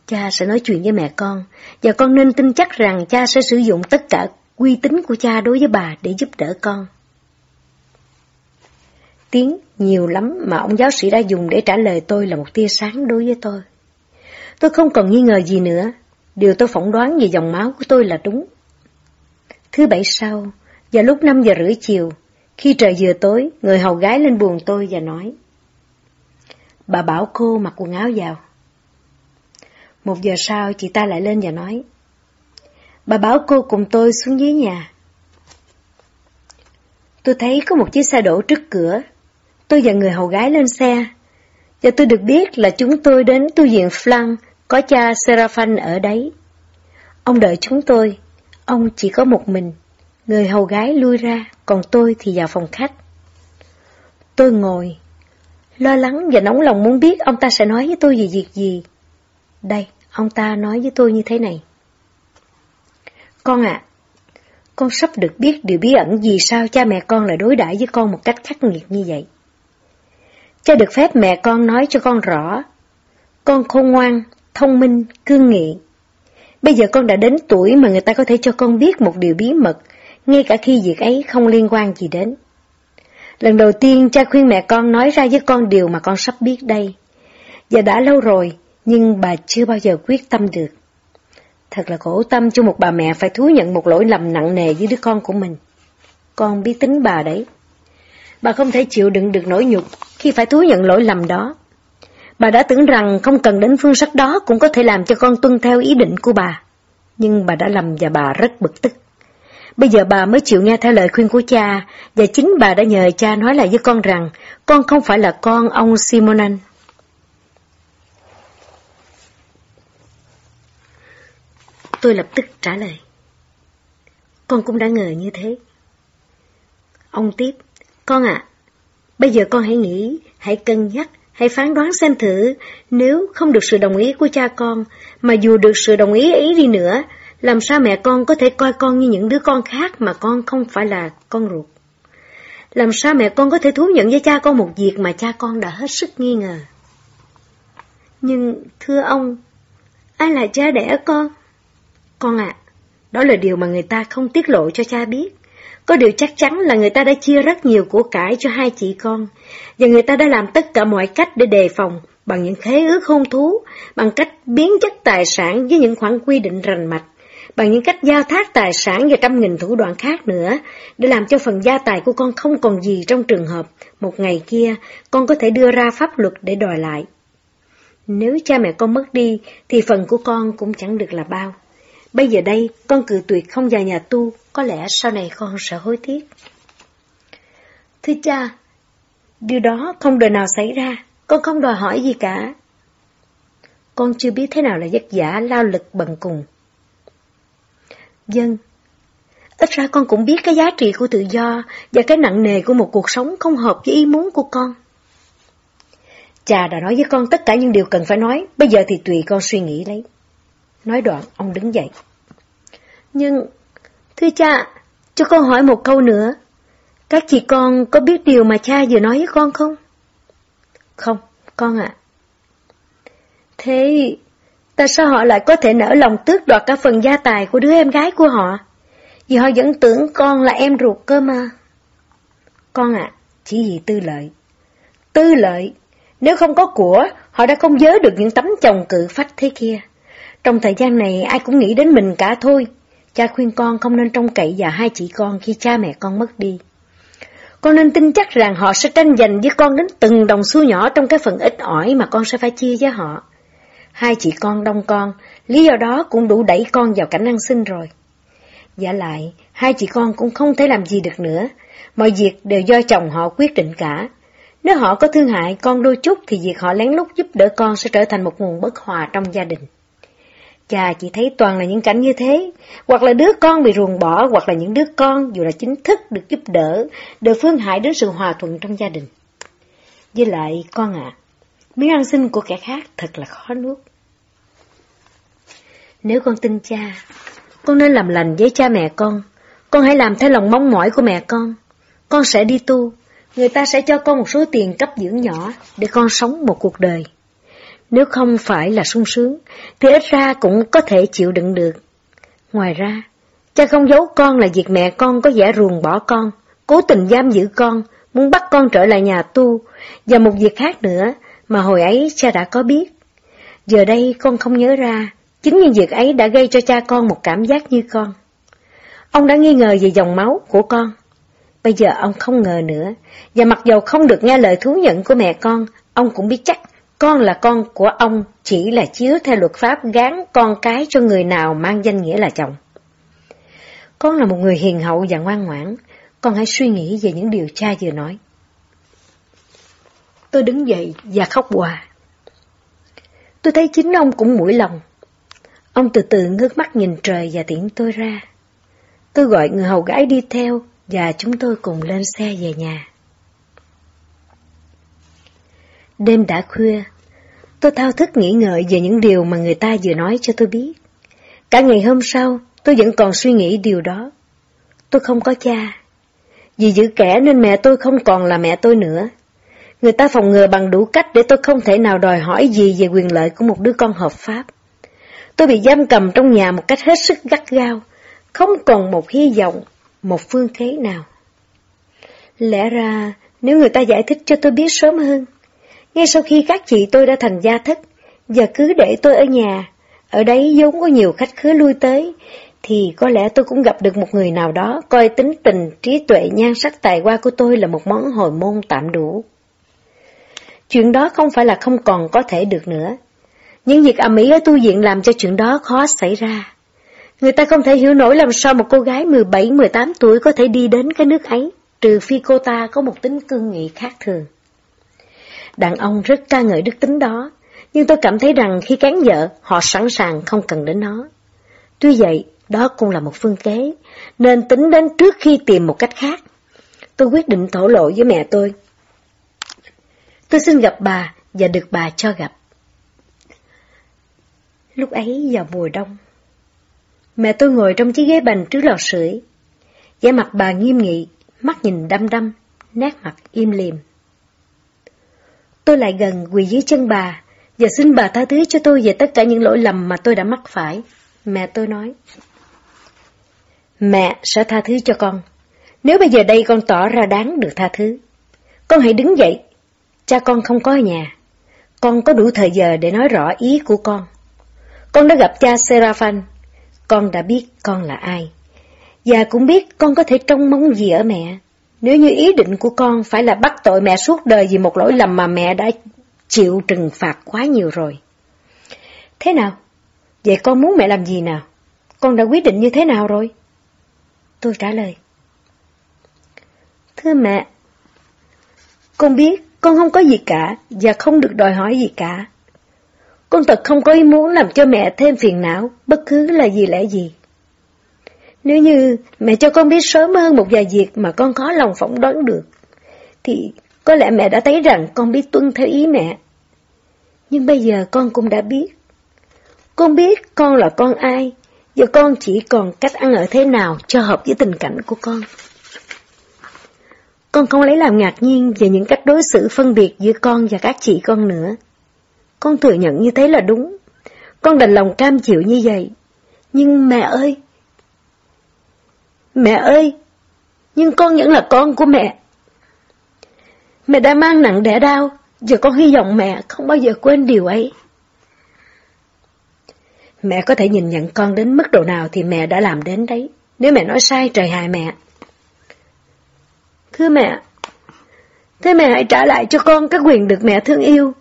S1: Cha sẽ nói chuyện với mẹ con, và con nên tin chắc rằng cha sẽ sử dụng tất cả uy tín của cha đối với bà để giúp đỡ con. Tiếng nhiều lắm mà ông giáo sĩ đã dùng để trả lời tôi là một tia sáng đối với tôi. Tôi không còn nghi ngờ gì nữa, điều tôi phỏng đoán về dòng máu của tôi là đúng. Thứ bảy sau, và lúc 5 giờ rưỡi chiều, khi trời vừa tối, người hầu gái lên buồn tôi và nói. Bà bảo cô mặc quần áo vào. Một giờ sau, chị ta lại lên và nói. Bà bảo cô cùng tôi xuống dưới nhà. Tôi thấy có một chiếc xe đổ trước cửa. Tôi và người hầu gái lên xe. Và tôi được biết là chúng tôi đến tu viện Flan, có cha Seraphan ở đấy. Ông đợi chúng tôi. Ông chỉ có một mình. Người hầu gái lui ra, còn tôi thì vào phòng khách. Tôi ngồi, lo lắng và nóng lòng muốn biết ông ta sẽ nói với tôi về việc gì. Đây, ông ta nói với tôi như thế này. Con ạ, con sắp được biết điều bí ẩn vì sao cha mẹ con lại đối đãi với con một cách khắc nghiệt như vậy. Cha được phép mẹ con nói cho con rõ. Con khôn ngoan, thông minh, cương nghị. Bây giờ con đã đến tuổi mà người ta có thể cho con biết một điều bí mật ngay cả khi việc ấy không liên quan gì đến. Lần đầu tiên cha khuyên mẹ con nói ra với con điều mà con sắp biết đây. Và đã lâu rồi, nhưng bà chưa bao giờ quyết tâm được. Thật là khổ tâm cho một bà mẹ phải thú nhận một lỗi lầm nặng nề với đứa con của mình. Con biết tính bà đấy. Bà không thể chịu đựng được nỗi nhục khi phải thú nhận lỗi lầm đó. Bà đã tưởng rằng không cần đến phương sách đó cũng có thể làm cho con tuân theo ý định của bà. Nhưng bà đã lầm và bà rất bực tức. Bây giờ bà mới chịu nghe theo lời khuyên của cha, và chính bà đã nhờ cha nói lại với con rằng con không phải là con ông Simonan. Tôi lập tức trả lời. con cũng đã ngờ như thế. Ông tiếp, con ạ, bây giờ con hãy nghĩ, hãy cân nhắc, hãy phán đoán xem thử, nếu không được sự đồng ý của cha con, mà dù được sự đồng ý ấy đi nữa, làm sao mẹ con có thể coi con như những đứa con khác mà con không phải là con ruột? Làm sao mẹ con có thể thú nhận với cha con một việc mà cha con đã hết sức nghi ngờ? Nhưng, thưa ông, ai là cha đẻ con? Con ạ, đó là điều mà người ta không tiết lộ cho cha biết. Có điều chắc chắn là người ta đã chia rất nhiều của cải cho hai chị con, và người ta đã làm tất cả mọi cách để đề phòng bằng những khế ước hôn thú, bằng cách biến chất tài sản với những khoản quy định rành mạch, bằng những cách giao thác tài sản và trăm nghìn thủ đoạn khác nữa, để làm cho phần gia tài của con không còn gì trong trường hợp một ngày kia con có thể đưa ra pháp luật để đòi lại. Nếu cha mẹ con mất đi, thì phần của con cũng chẳng được là bao. Bây giờ đây, con cự tuyệt không vào nhà tu, có lẽ sau này con sẽ hối tiếc. Thưa cha, điều đó không đời nào xảy ra, con không đòi hỏi gì cả. Con chưa biết thế nào là giấc giả lao lực bần cùng. Dân, ít ra con cũng biết cái giá trị của tự do và cái nặng nề của một cuộc sống không hợp với ý muốn của con. Cha đã nói với con tất cả những điều cần phải nói, bây giờ thì tùy con suy nghĩ lấy. Nói đoạn, ông đứng dậy. Nhưng, thưa cha, cho con hỏi một câu nữa. Các chị con có biết điều mà cha vừa nói với con không? Không, con ạ. À. Thế, tại sao họ lại có thể nở lòng tước đoạt cả phần gia tài của đứa em gái của họ? Vì họ vẫn tưởng con là em ruột cơ mà. Con ạ, à, chỉ vì tư lợi. Tư lợi, nếu không có của, họ đã không giới được những tấm chồng cự phách thế kia. Trong thời gian này ai cũng nghĩ đến mình cả thôi. Cha khuyên con không nên trông cậy vào hai chị con khi cha mẹ con mất đi. Con nên tin chắc rằng họ sẽ tranh giành với con đến từng đồng xu nhỏ trong cái phần ít ỏi mà con sẽ phải chia với họ. Hai chị con đông con, lý do đó cũng đủ đẩy con vào cảnh ăn xin rồi. Giả lại, hai chị con cũng không thể làm gì được nữa. Mọi việc đều do chồng họ quyết định cả. Nếu họ có thương hại con đôi chút thì việc họ lén lút giúp đỡ con sẽ trở thành một nguồn bất hòa trong gia đình. Chà, chị thấy toàn là những cảnh như thế, hoặc là đứa con bị ruồng bỏ, hoặc là những đứa con dù là chính thức được giúp đỡ, đều phương hại đến sự hòa thuận trong gia đình. Với lại, con ạ, à, miếng ăn xin của kẻ khác thật là khó nuốt. Nếu con tin cha, con nên làm lành với cha mẹ con, con hãy làm theo lòng mong mỏi của mẹ con. Con sẽ đi tu, người ta sẽ cho con một số tiền cấp dưỡng nhỏ để con sống một cuộc đời. Nếu không phải là sung sướng, thì ít ra cũng có thể chịu đựng được. Ngoài ra, cha không giấu con là việc mẹ con có vẻ ruồng bỏ con, cố tình giam giữ con, muốn bắt con trở lại nhà tu, và một việc khác nữa mà hồi ấy cha đã có biết. Giờ đây con không nhớ ra, chính những việc ấy đã gây cho cha con một cảm giác như con. Ông đã nghi ngờ về dòng máu của con. Bây giờ ông không ngờ nữa, và mặc dầu không được nghe lời thú nhận của mẹ con, ông cũng biết chắc con là con của ông chỉ là chiếu theo luật pháp gán con cái cho người nào mang danh nghĩa là chồng. Con là một người hiền hậu và ngoan ngoãn, con hãy suy nghĩ về những điều cha vừa nói. Tôi đứng dậy và khóc hòa. Tôi thấy chính ông cũng mũi lòng. Ông từ từ ngước mắt nhìn trời và tiễn tôi ra. Tôi gọi người hầu gái đi theo và chúng tôi cùng lên xe về nhà. Đêm đã khuya, tôi thao thức nghĩ ngợi về những điều mà người ta vừa nói cho tôi biết. Cả ngày hôm sau, tôi vẫn còn suy nghĩ điều đó. Tôi không có cha. Vì giữ kẻ nên mẹ tôi không còn là mẹ tôi nữa. Người ta phòng ngừa bằng đủ cách để tôi không thể nào đòi hỏi gì về quyền lợi của một đứa con hợp pháp. Tôi bị giam cầm trong nhà một cách hết sức gắt gao, không còn một hy vọng, một phương thế nào. Lẽ ra, nếu người ta giải thích cho tôi biết sớm hơn, ngay sau khi các chị tôi đã thành gia thất, và cứ để tôi ở nhà, ở đấy vốn có nhiều khách khứa lui tới, thì có lẽ tôi cũng gặp được một người nào đó coi tính tình, trí tuệ, nhan sắc tài hoa của tôi là một món hồi môn tạm đủ. Chuyện đó không phải là không còn có thể được nữa. Những việc ầm ĩ ở tu viện làm cho chuyện đó khó xảy ra. Người ta không thể hiểu nổi làm sao một cô gái 17-18 tuổi có thể đi đến cái nước ấy, trừ phi cô ta có một tính cương nghị khác thường. Đàn ông rất ca ngợi đức tính đó, nhưng tôi cảm thấy rằng khi cán vợ, họ sẵn sàng không cần đến nó. Tuy vậy, Đó cũng là một phương kế, nên tính đến trước khi tìm một cách khác. Tôi quyết định thổ lộ với mẹ tôi. Tôi xin gặp bà và được bà cho gặp. Lúc ấy vào mùa đông, mẹ tôi ngồi trong chiếc ghế bành trước lò sưởi, vẻ mặt bà nghiêm nghị, mắt nhìn đăm đăm, nét mặt im lìm. Tôi lại gần quỳ dưới chân bà và xin bà tha thứ cho tôi về tất cả những lỗi lầm mà tôi đã mắc phải. Mẹ tôi nói. Mẹ sẽ tha thứ cho con. Nếu bây giờ đây con tỏ ra đáng được tha thứ. Con hãy đứng dậy. Cha con không có ở nhà. Con có đủ thời giờ để nói rõ ý của con. Con đã gặp cha Seraphan. Con đã biết con là ai. Và cũng biết con có thể trông mong gì ở mẹ. Nếu như ý định của con phải là bắt tội mẹ suốt đời vì một lỗi lầm mà mẹ đã chịu trừng phạt quá nhiều rồi. Thế nào? Vậy con muốn mẹ làm gì nào? Con đã quyết định như thế nào rồi? Tôi trả lời. Thưa mẹ, con biết con không có gì cả và không được đòi hỏi gì cả. Con thật không có ý muốn làm cho mẹ thêm phiền não, bất cứ là gì lẽ gì. Nếu như mẹ cho con biết sớm hơn một vài việc mà con khó lòng phỏng đoán được, thì có lẽ mẹ đã thấy rằng con biết tuân theo ý mẹ. Nhưng bây giờ con cũng đã biết. Con biết con là con ai, và con chỉ còn cách ăn ở thế nào cho hợp với tình cảnh của con. Con không lấy làm ngạc nhiên về những cách đối xử phân biệt giữa con và các chị con nữa. Con thừa nhận như thế là đúng. Con đành lòng cam chịu như vậy. Nhưng mẹ ơi! Mẹ ơi! Nhưng con vẫn là con của mẹ. Mẹ đã mang nặng đẻ đau, giờ con hy vọng mẹ không bao giờ quên điều ấy. Mẹ có thể nhìn nhận con đến mức độ nào thì mẹ đã làm đến đấy. Nếu mẹ nói sai trời hại mẹ. Thưa mẹ, thế mẹ hãy trả lại cho con các quyền được mẹ thương yêu.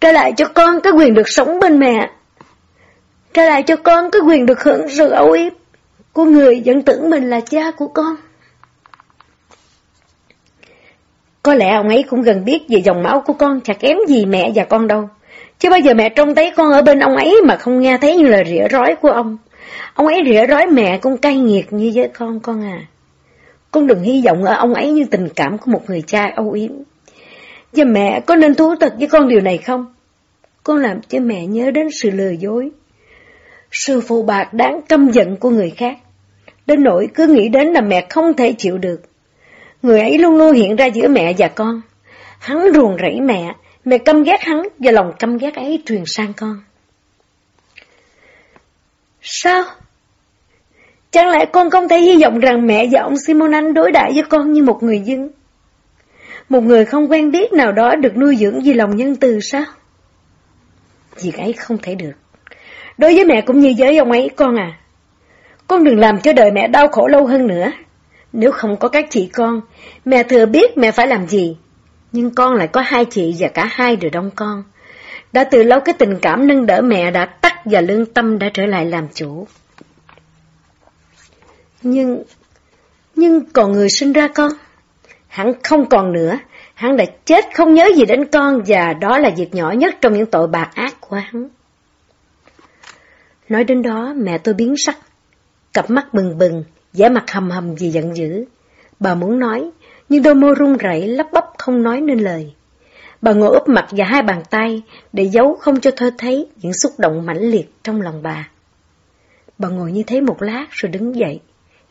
S1: Trả lại cho con các quyền được sống bên mẹ. Trả lại cho con các quyền được hưởng sự âu yếm của người vẫn tưởng mình là cha của con. Có lẽ ông ấy cũng gần biết về dòng máu của con chả kém gì mẹ và con đâu. Chứ bao giờ mẹ trông thấy con ở bên ông ấy mà không nghe thấy như lời rỉa rói của ông. Ông ấy rỉa rói mẹ cũng cay nghiệt như với con con à. Con đừng hy vọng ở ông ấy như tình cảm của một người cha âu yếm. Và mẹ có nên thú thật với con điều này không? Con làm cho mẹ nhớ đến sự lừa dối. Sự phụ bạc đáng căm giận của người khác. Đến nỗi cứ nghĩ đến là mẹ không thể chịu được. Người ấy luôn luôn hiện ra giữa mẹ và con. Hắn ruồng rẫy mẹ, mẹ căm ghét hắn và lòng căm ghét ấy truyền sang con. Sao? Chẳng lẽ con không thể hy vọng rằng mẹ và ông Simon Anh đối đãi với con như một người dân? Một người không quen biết nào đó được nuôi dưỡng vì lòng nhân từ sao? Việc ấy không thể được. Đối với mẹ cũng như với ông ấy con à. Con đừng làm cho đời mẹ đau khổ lâu hơn nữa. Nếu không có các chị con, mẹ thừa biết mẹ phải làm gì. Nhưng con lại có hai chị và cả hai đều đông con. Đã từ lâu cái tình cảm nâng đỡ mẹ đã tắt và lương tâm đã trở lại làm chủ. Nhưng, nhưng còn người sinh ra con, hắn không còn nữa, hắn đã chết không nhớ gì đến con và đó là việc nhỏ nhất trong những tội bạc ác của hắn. Nói đến đó mẹ tôi biến sắc, cặp mắt bừng bừng, vẻ mặt hầm hầm vì giận dữ. Bà muốn nói, nhưng đôi môi run rẩy lắp bắp không nói nên lời. Bà ngồi úp mặt và hai bàn tay để giấu không cho thơ thấy những xúc động mãnh liệt trong lòng bà. Bà ngồi như thế một lát rồi đứng dậy,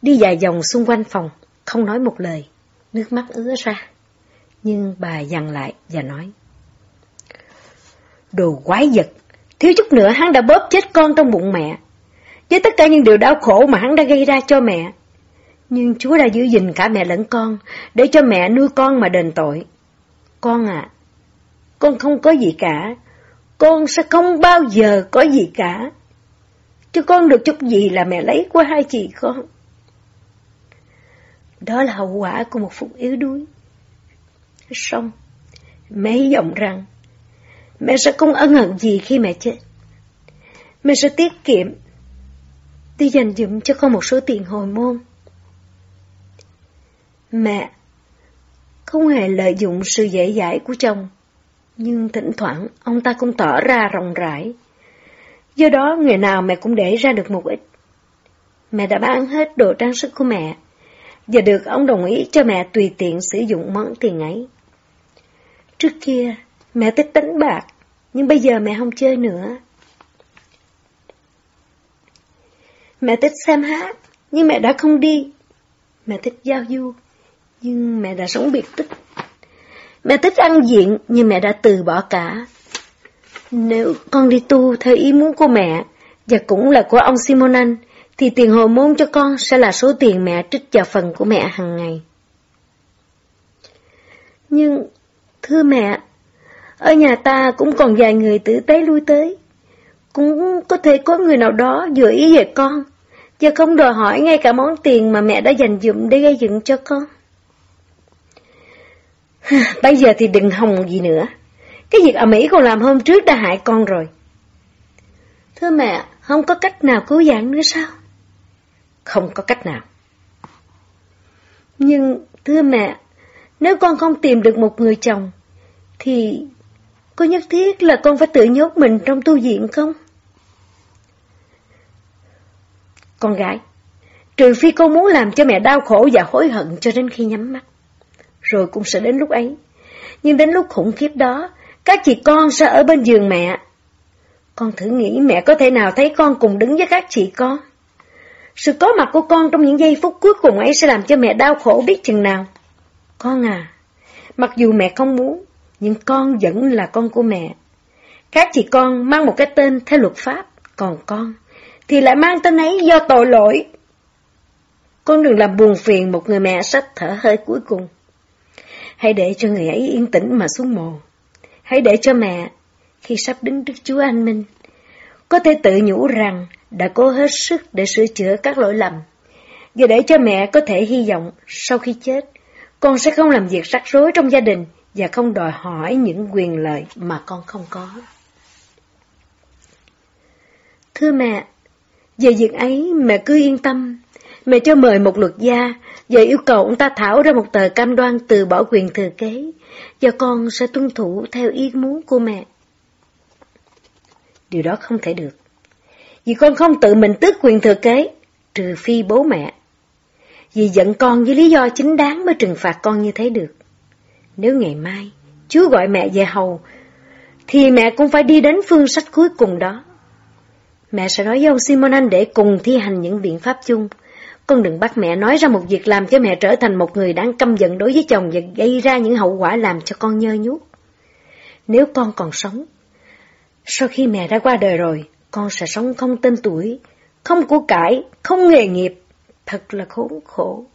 S1: đi dài vòng xung quanh phòng, không nói một lời, nước mắt ứa ra. Nhưng bà dằn lại và nói. Đồ quái vật, thiếu chút nữa hắn đã bóp chết con trong bụng mẹ. Với tất cả những điều đau khổ mà hắn đã gây ra cho mẹ, nhưng Chúa đã giữ gìn cả mẹ lẫn con, để cho mẹ nuôi con mà đền tội. Con à, con không có gì cả, con sẽ không bao giờ có gì cả. Chứ con được chút gì là mẹ lấy của hai chị con. Đó là hậu quả của một phụ yếu đuối. Xong, mẹ hy vọng rằng mẹ sẽ không ân hận gì khi mẹ chết. Mẹ sẽ tiết kiệm đi dành dụm cho con một số tiền hồi môn. Mẹ không hề lợi dụng sự dễ dãi của chồng, nhưng thỉnh thoảng ông ta cũng tỏ ra rộng rãi. Do đó, người nào mẹ cũng để ra được một ít. mẹ đã bán hết đồ trang sức của mẹ, và được ông đồng ý cho mẹ tùy tiện sử dụng món tiền ấy. Trước kia, mẹ thích đánh bạc, nhưng bây giờ mẹ không chơi nữa. Mẹ thích xem hát, nhưng mẹ đã không đi. Mẹ thích giao du, nhưng mẹ đã sống biệt tích. Mẹ thích ăn diện, nhưng mẹ đã từ bỏ cả. Nếu con đi tu theo ý muốn của mẹ, và cũng là của ông Simonan, thì tiền hồi môn cho con sẽ là số tiền mẹ trích vào phần của mẹ hàng ngày. Nhưng, thưa mẹ, ở nhà ta cũng còn vài người tử tế lui tới. Cũng có thể có người nào đó dự ý về con, và không đòi hỏi ngay cả món tiền mà mẹ đã dành dụm để gây dựng cho con. [laughs] Bây giờ thì đừng hòng gì nữa. Cái việc ở Mỹ con làm hôm trước đã hại con rồi. Thưa mẹ, không có cách nào cứu vãn nữa sao? Không có cách nào. Nhưng, thưa mẹ, nếu con không tìm được một người chồng, thì có nhất thiết là con phải tự nhốt mình trong tu viện không? Con gái, trừ phi con muốn làm cho mẹ đau khổ và hối hận cho đến khi nhắm mắt, rồi cũng sẽ đến lúc ấy. Nhưng đến lúc khủng khiếp đó, các chị con sẽ ở bên giường mẹ. Con thử nghĩ mẹ có thể nào thấy con cùng đứng với các chị con? Sự có mặt của con trong những giây phút cuối cùng ấy sẽ làm cho mẹ đau khổ biết chừng nào. Con à, mặc dù mẹ không muốn, nhưng con vẫn là con của mẹ. Các chị con mang một cái tên theo luật pháp, còn con thì lại mang tên ấy do tội lỗi. Con đừng làm buồn phiền một người mẹ sắp thở hơi cuối cùng. Hãy để cho người ấy yên tĩnh mà xuống mồ. Hãy để cho mẹ, khi sắp đứng trước Chúa Anh Minh, có thể tự nhủ rằng đã cố hết sức để sửa chữa các lỗi lầm. Và để cho mẹ có thể hy vọng sau khi chết, con sẽ không làm việc rắc rối trong gia đình và không đòi hỏi những quyền lợi mà con không có. Thưa mẹ, về việc ấy mẹ cứ yên tâm, mẹ cho mời một luật gia và yêu cầu ông ta thảo ra một tờ cam đoan từ bỏ quyền thừa kế, và con sẽ tuân thủ theo ý muốn của mẹ. Điều đó không thể được, vì con không tự mình tước quyền thừa kế, trừ phi bố mẹ. Vì giận con với lý do chính đáng mới trừng phạt con như thế được. Nếu ngày mai, Chúa gọi mẹ về hầu, thì mẹ cũng phải đi đến phương sách cuối cùng đó. Mẹ sẽ nói với ông Simon Anh để cùng thi hành những biện pháp chung. Con đừng bắt mẹ nói ra một việc làm cho mẹ trở thành một người đáng căm giận đối với chồng và gây ra những hậu quả làm cho con nhơ nhút. Nếu con còn sống, sau khi mẹ đã qua đời rồi, con sẽ sống không tên tuổi, không của cải, không nghề nghiệp, thật là khốn khổ.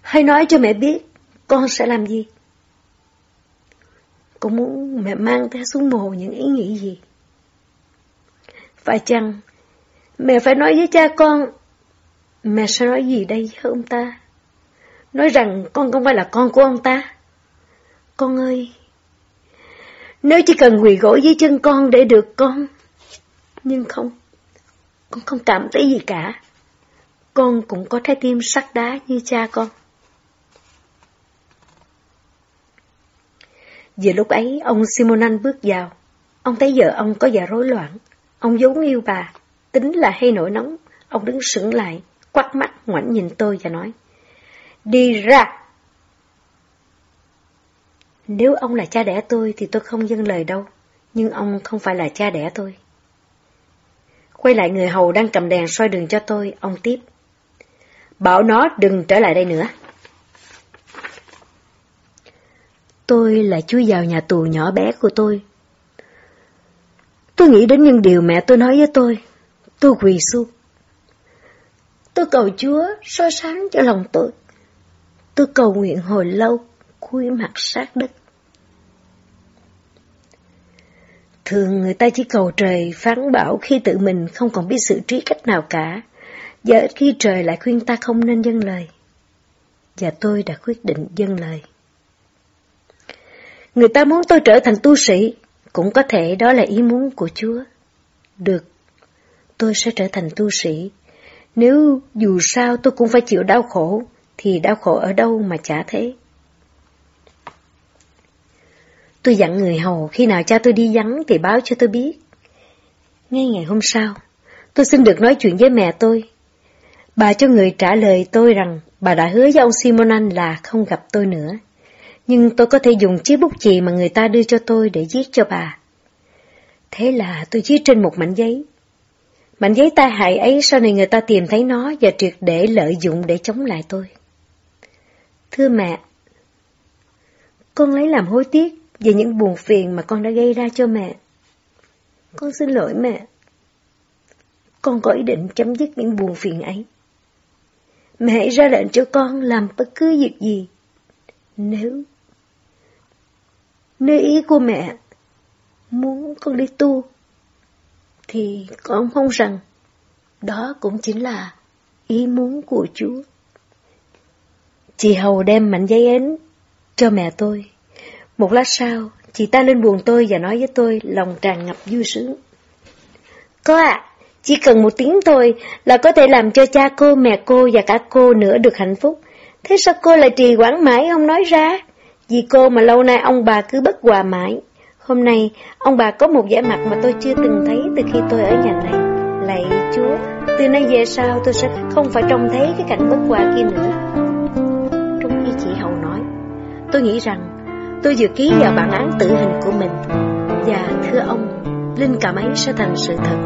S1: Hãy nói cho mẹ biết, con sẽ làm gì? Con muốn mẹ mang theo xuống mồ những ý nghĩ gì? Phải chăng mẹ phải nói với cha con, mẹ sẽ nói gì đây với ông ta? Nói rằng con không phải là con của ông ta. Con ơi, nếu chỉ cần quỳ gối dưới chân con để được con, nhưng không, con không cảm thấy gì cả. Con cũng có trái tim sắt đá như cha con. Vừa lúc ấy, ông Simonan bước vào. Ông thấy vợ ông có vẻ rối loạn. Ông vốn yêu bà, tính là hay nổi nóng. Ông đứng sững lại, quắt mắt ngoảnh nhìn tôi và nói. Đi ra! Nếu ông là cha đẻ tôi thì tôi không dâng lời đâu, nhưng ông không phải là cha đẻ tôi. Quay lại người hầu đang cầm đèn soi đường cho tôi, ông tiếp. Bảo nó đừng trở lại đây nữa. Tôi lại chui vào nhà tù nhỏ bé của tôi. Tôi nghĩ đến những điều mẹ tôi nói với tôi. Tôi quỳ xuống. Tôi cầu Chúa soi sáng cho lòng tôi. Tôi cầu nguyện hồi lâu, cúi mặt sát đất. Thường người ta chỉ cầu trời phán bảo khi tự mình không còn biết sự trí cách nào cả, giờ ít khi trời lại khuyên ta không nên dâng lời. Và tôi đã quyết định dâng lời. Người ta muốn tôi trở thành tu sĩ, cũng có thể đó là ý muốn của Chúa. Được, tôi sẽ trở thành tu sĩ. Nếu dù sao tôi cũng phải chịu đau khổ, thì đau khổ ở đâu mà chả thế. Tôi dặn người hầu khi nào cha tôi đi vắng thì báo cho tôi biết. Ngay ngày hôm sau, tôi xin được nói chuyện với mẹ tôi. Bà cho người trả lời tôi rằng bà đã hứa với ông Simonan là không gặp tôi nữa. Nhưng tôi có thể dùng chiếc bút chì mà người ta đưa cho tôi để viết cho bà. Thế là tôi viết trên một mảnh giấy. Mảnh giấy tai hại ấy sau này người ta tìm thấy nó và triệt để lợi dụng để chống lại tôi. Thưa mẹ, con lấy làm hối tiếc về những buồn phiền mà con đã gây ra cho mẹ. Con xin lỗi mẹ. Con có ý định chấm dứt những buồn phiền ấy. Mẹ hãy ra lệnh cho con làm bất cứ việc gì. Nếu... Nếu ý của mẹ muốn con đi tu, thì con mong rằng đó cũng chính là ý muốn của Chúa. Chị Hầu đem mảnh giấy ến cho mẹ tôi. Một lát sau, chị ta lên buồn tôi và nói với tôi lòng tràn ngập vui sướng. Có ạ, chỉ cần một tiếng thôi là có thể làm cho cha cô, mẹ cô và cả cô nữa được hạnh phúc. Thế sao cô lại trì hoãn mãi không nói ra? Vì cô mà lâu nay ông bà cứ bất hòa mãi. Hôm nay, ông bà có một vẻ mặt mà tôi chưa từng thấy từ khi tôi ở nhà này. Lạy Chúa, từ nay về sau tôi sẽ không phải trông thấy cái cảnh bất hòa kia nữa. Trong khi chị Hậu nói, tôi nghĩ rằng tôi vừa ký vào bản án tử hình của mình. Và thưa ông, linh cảm ấy sẽ thành sự thật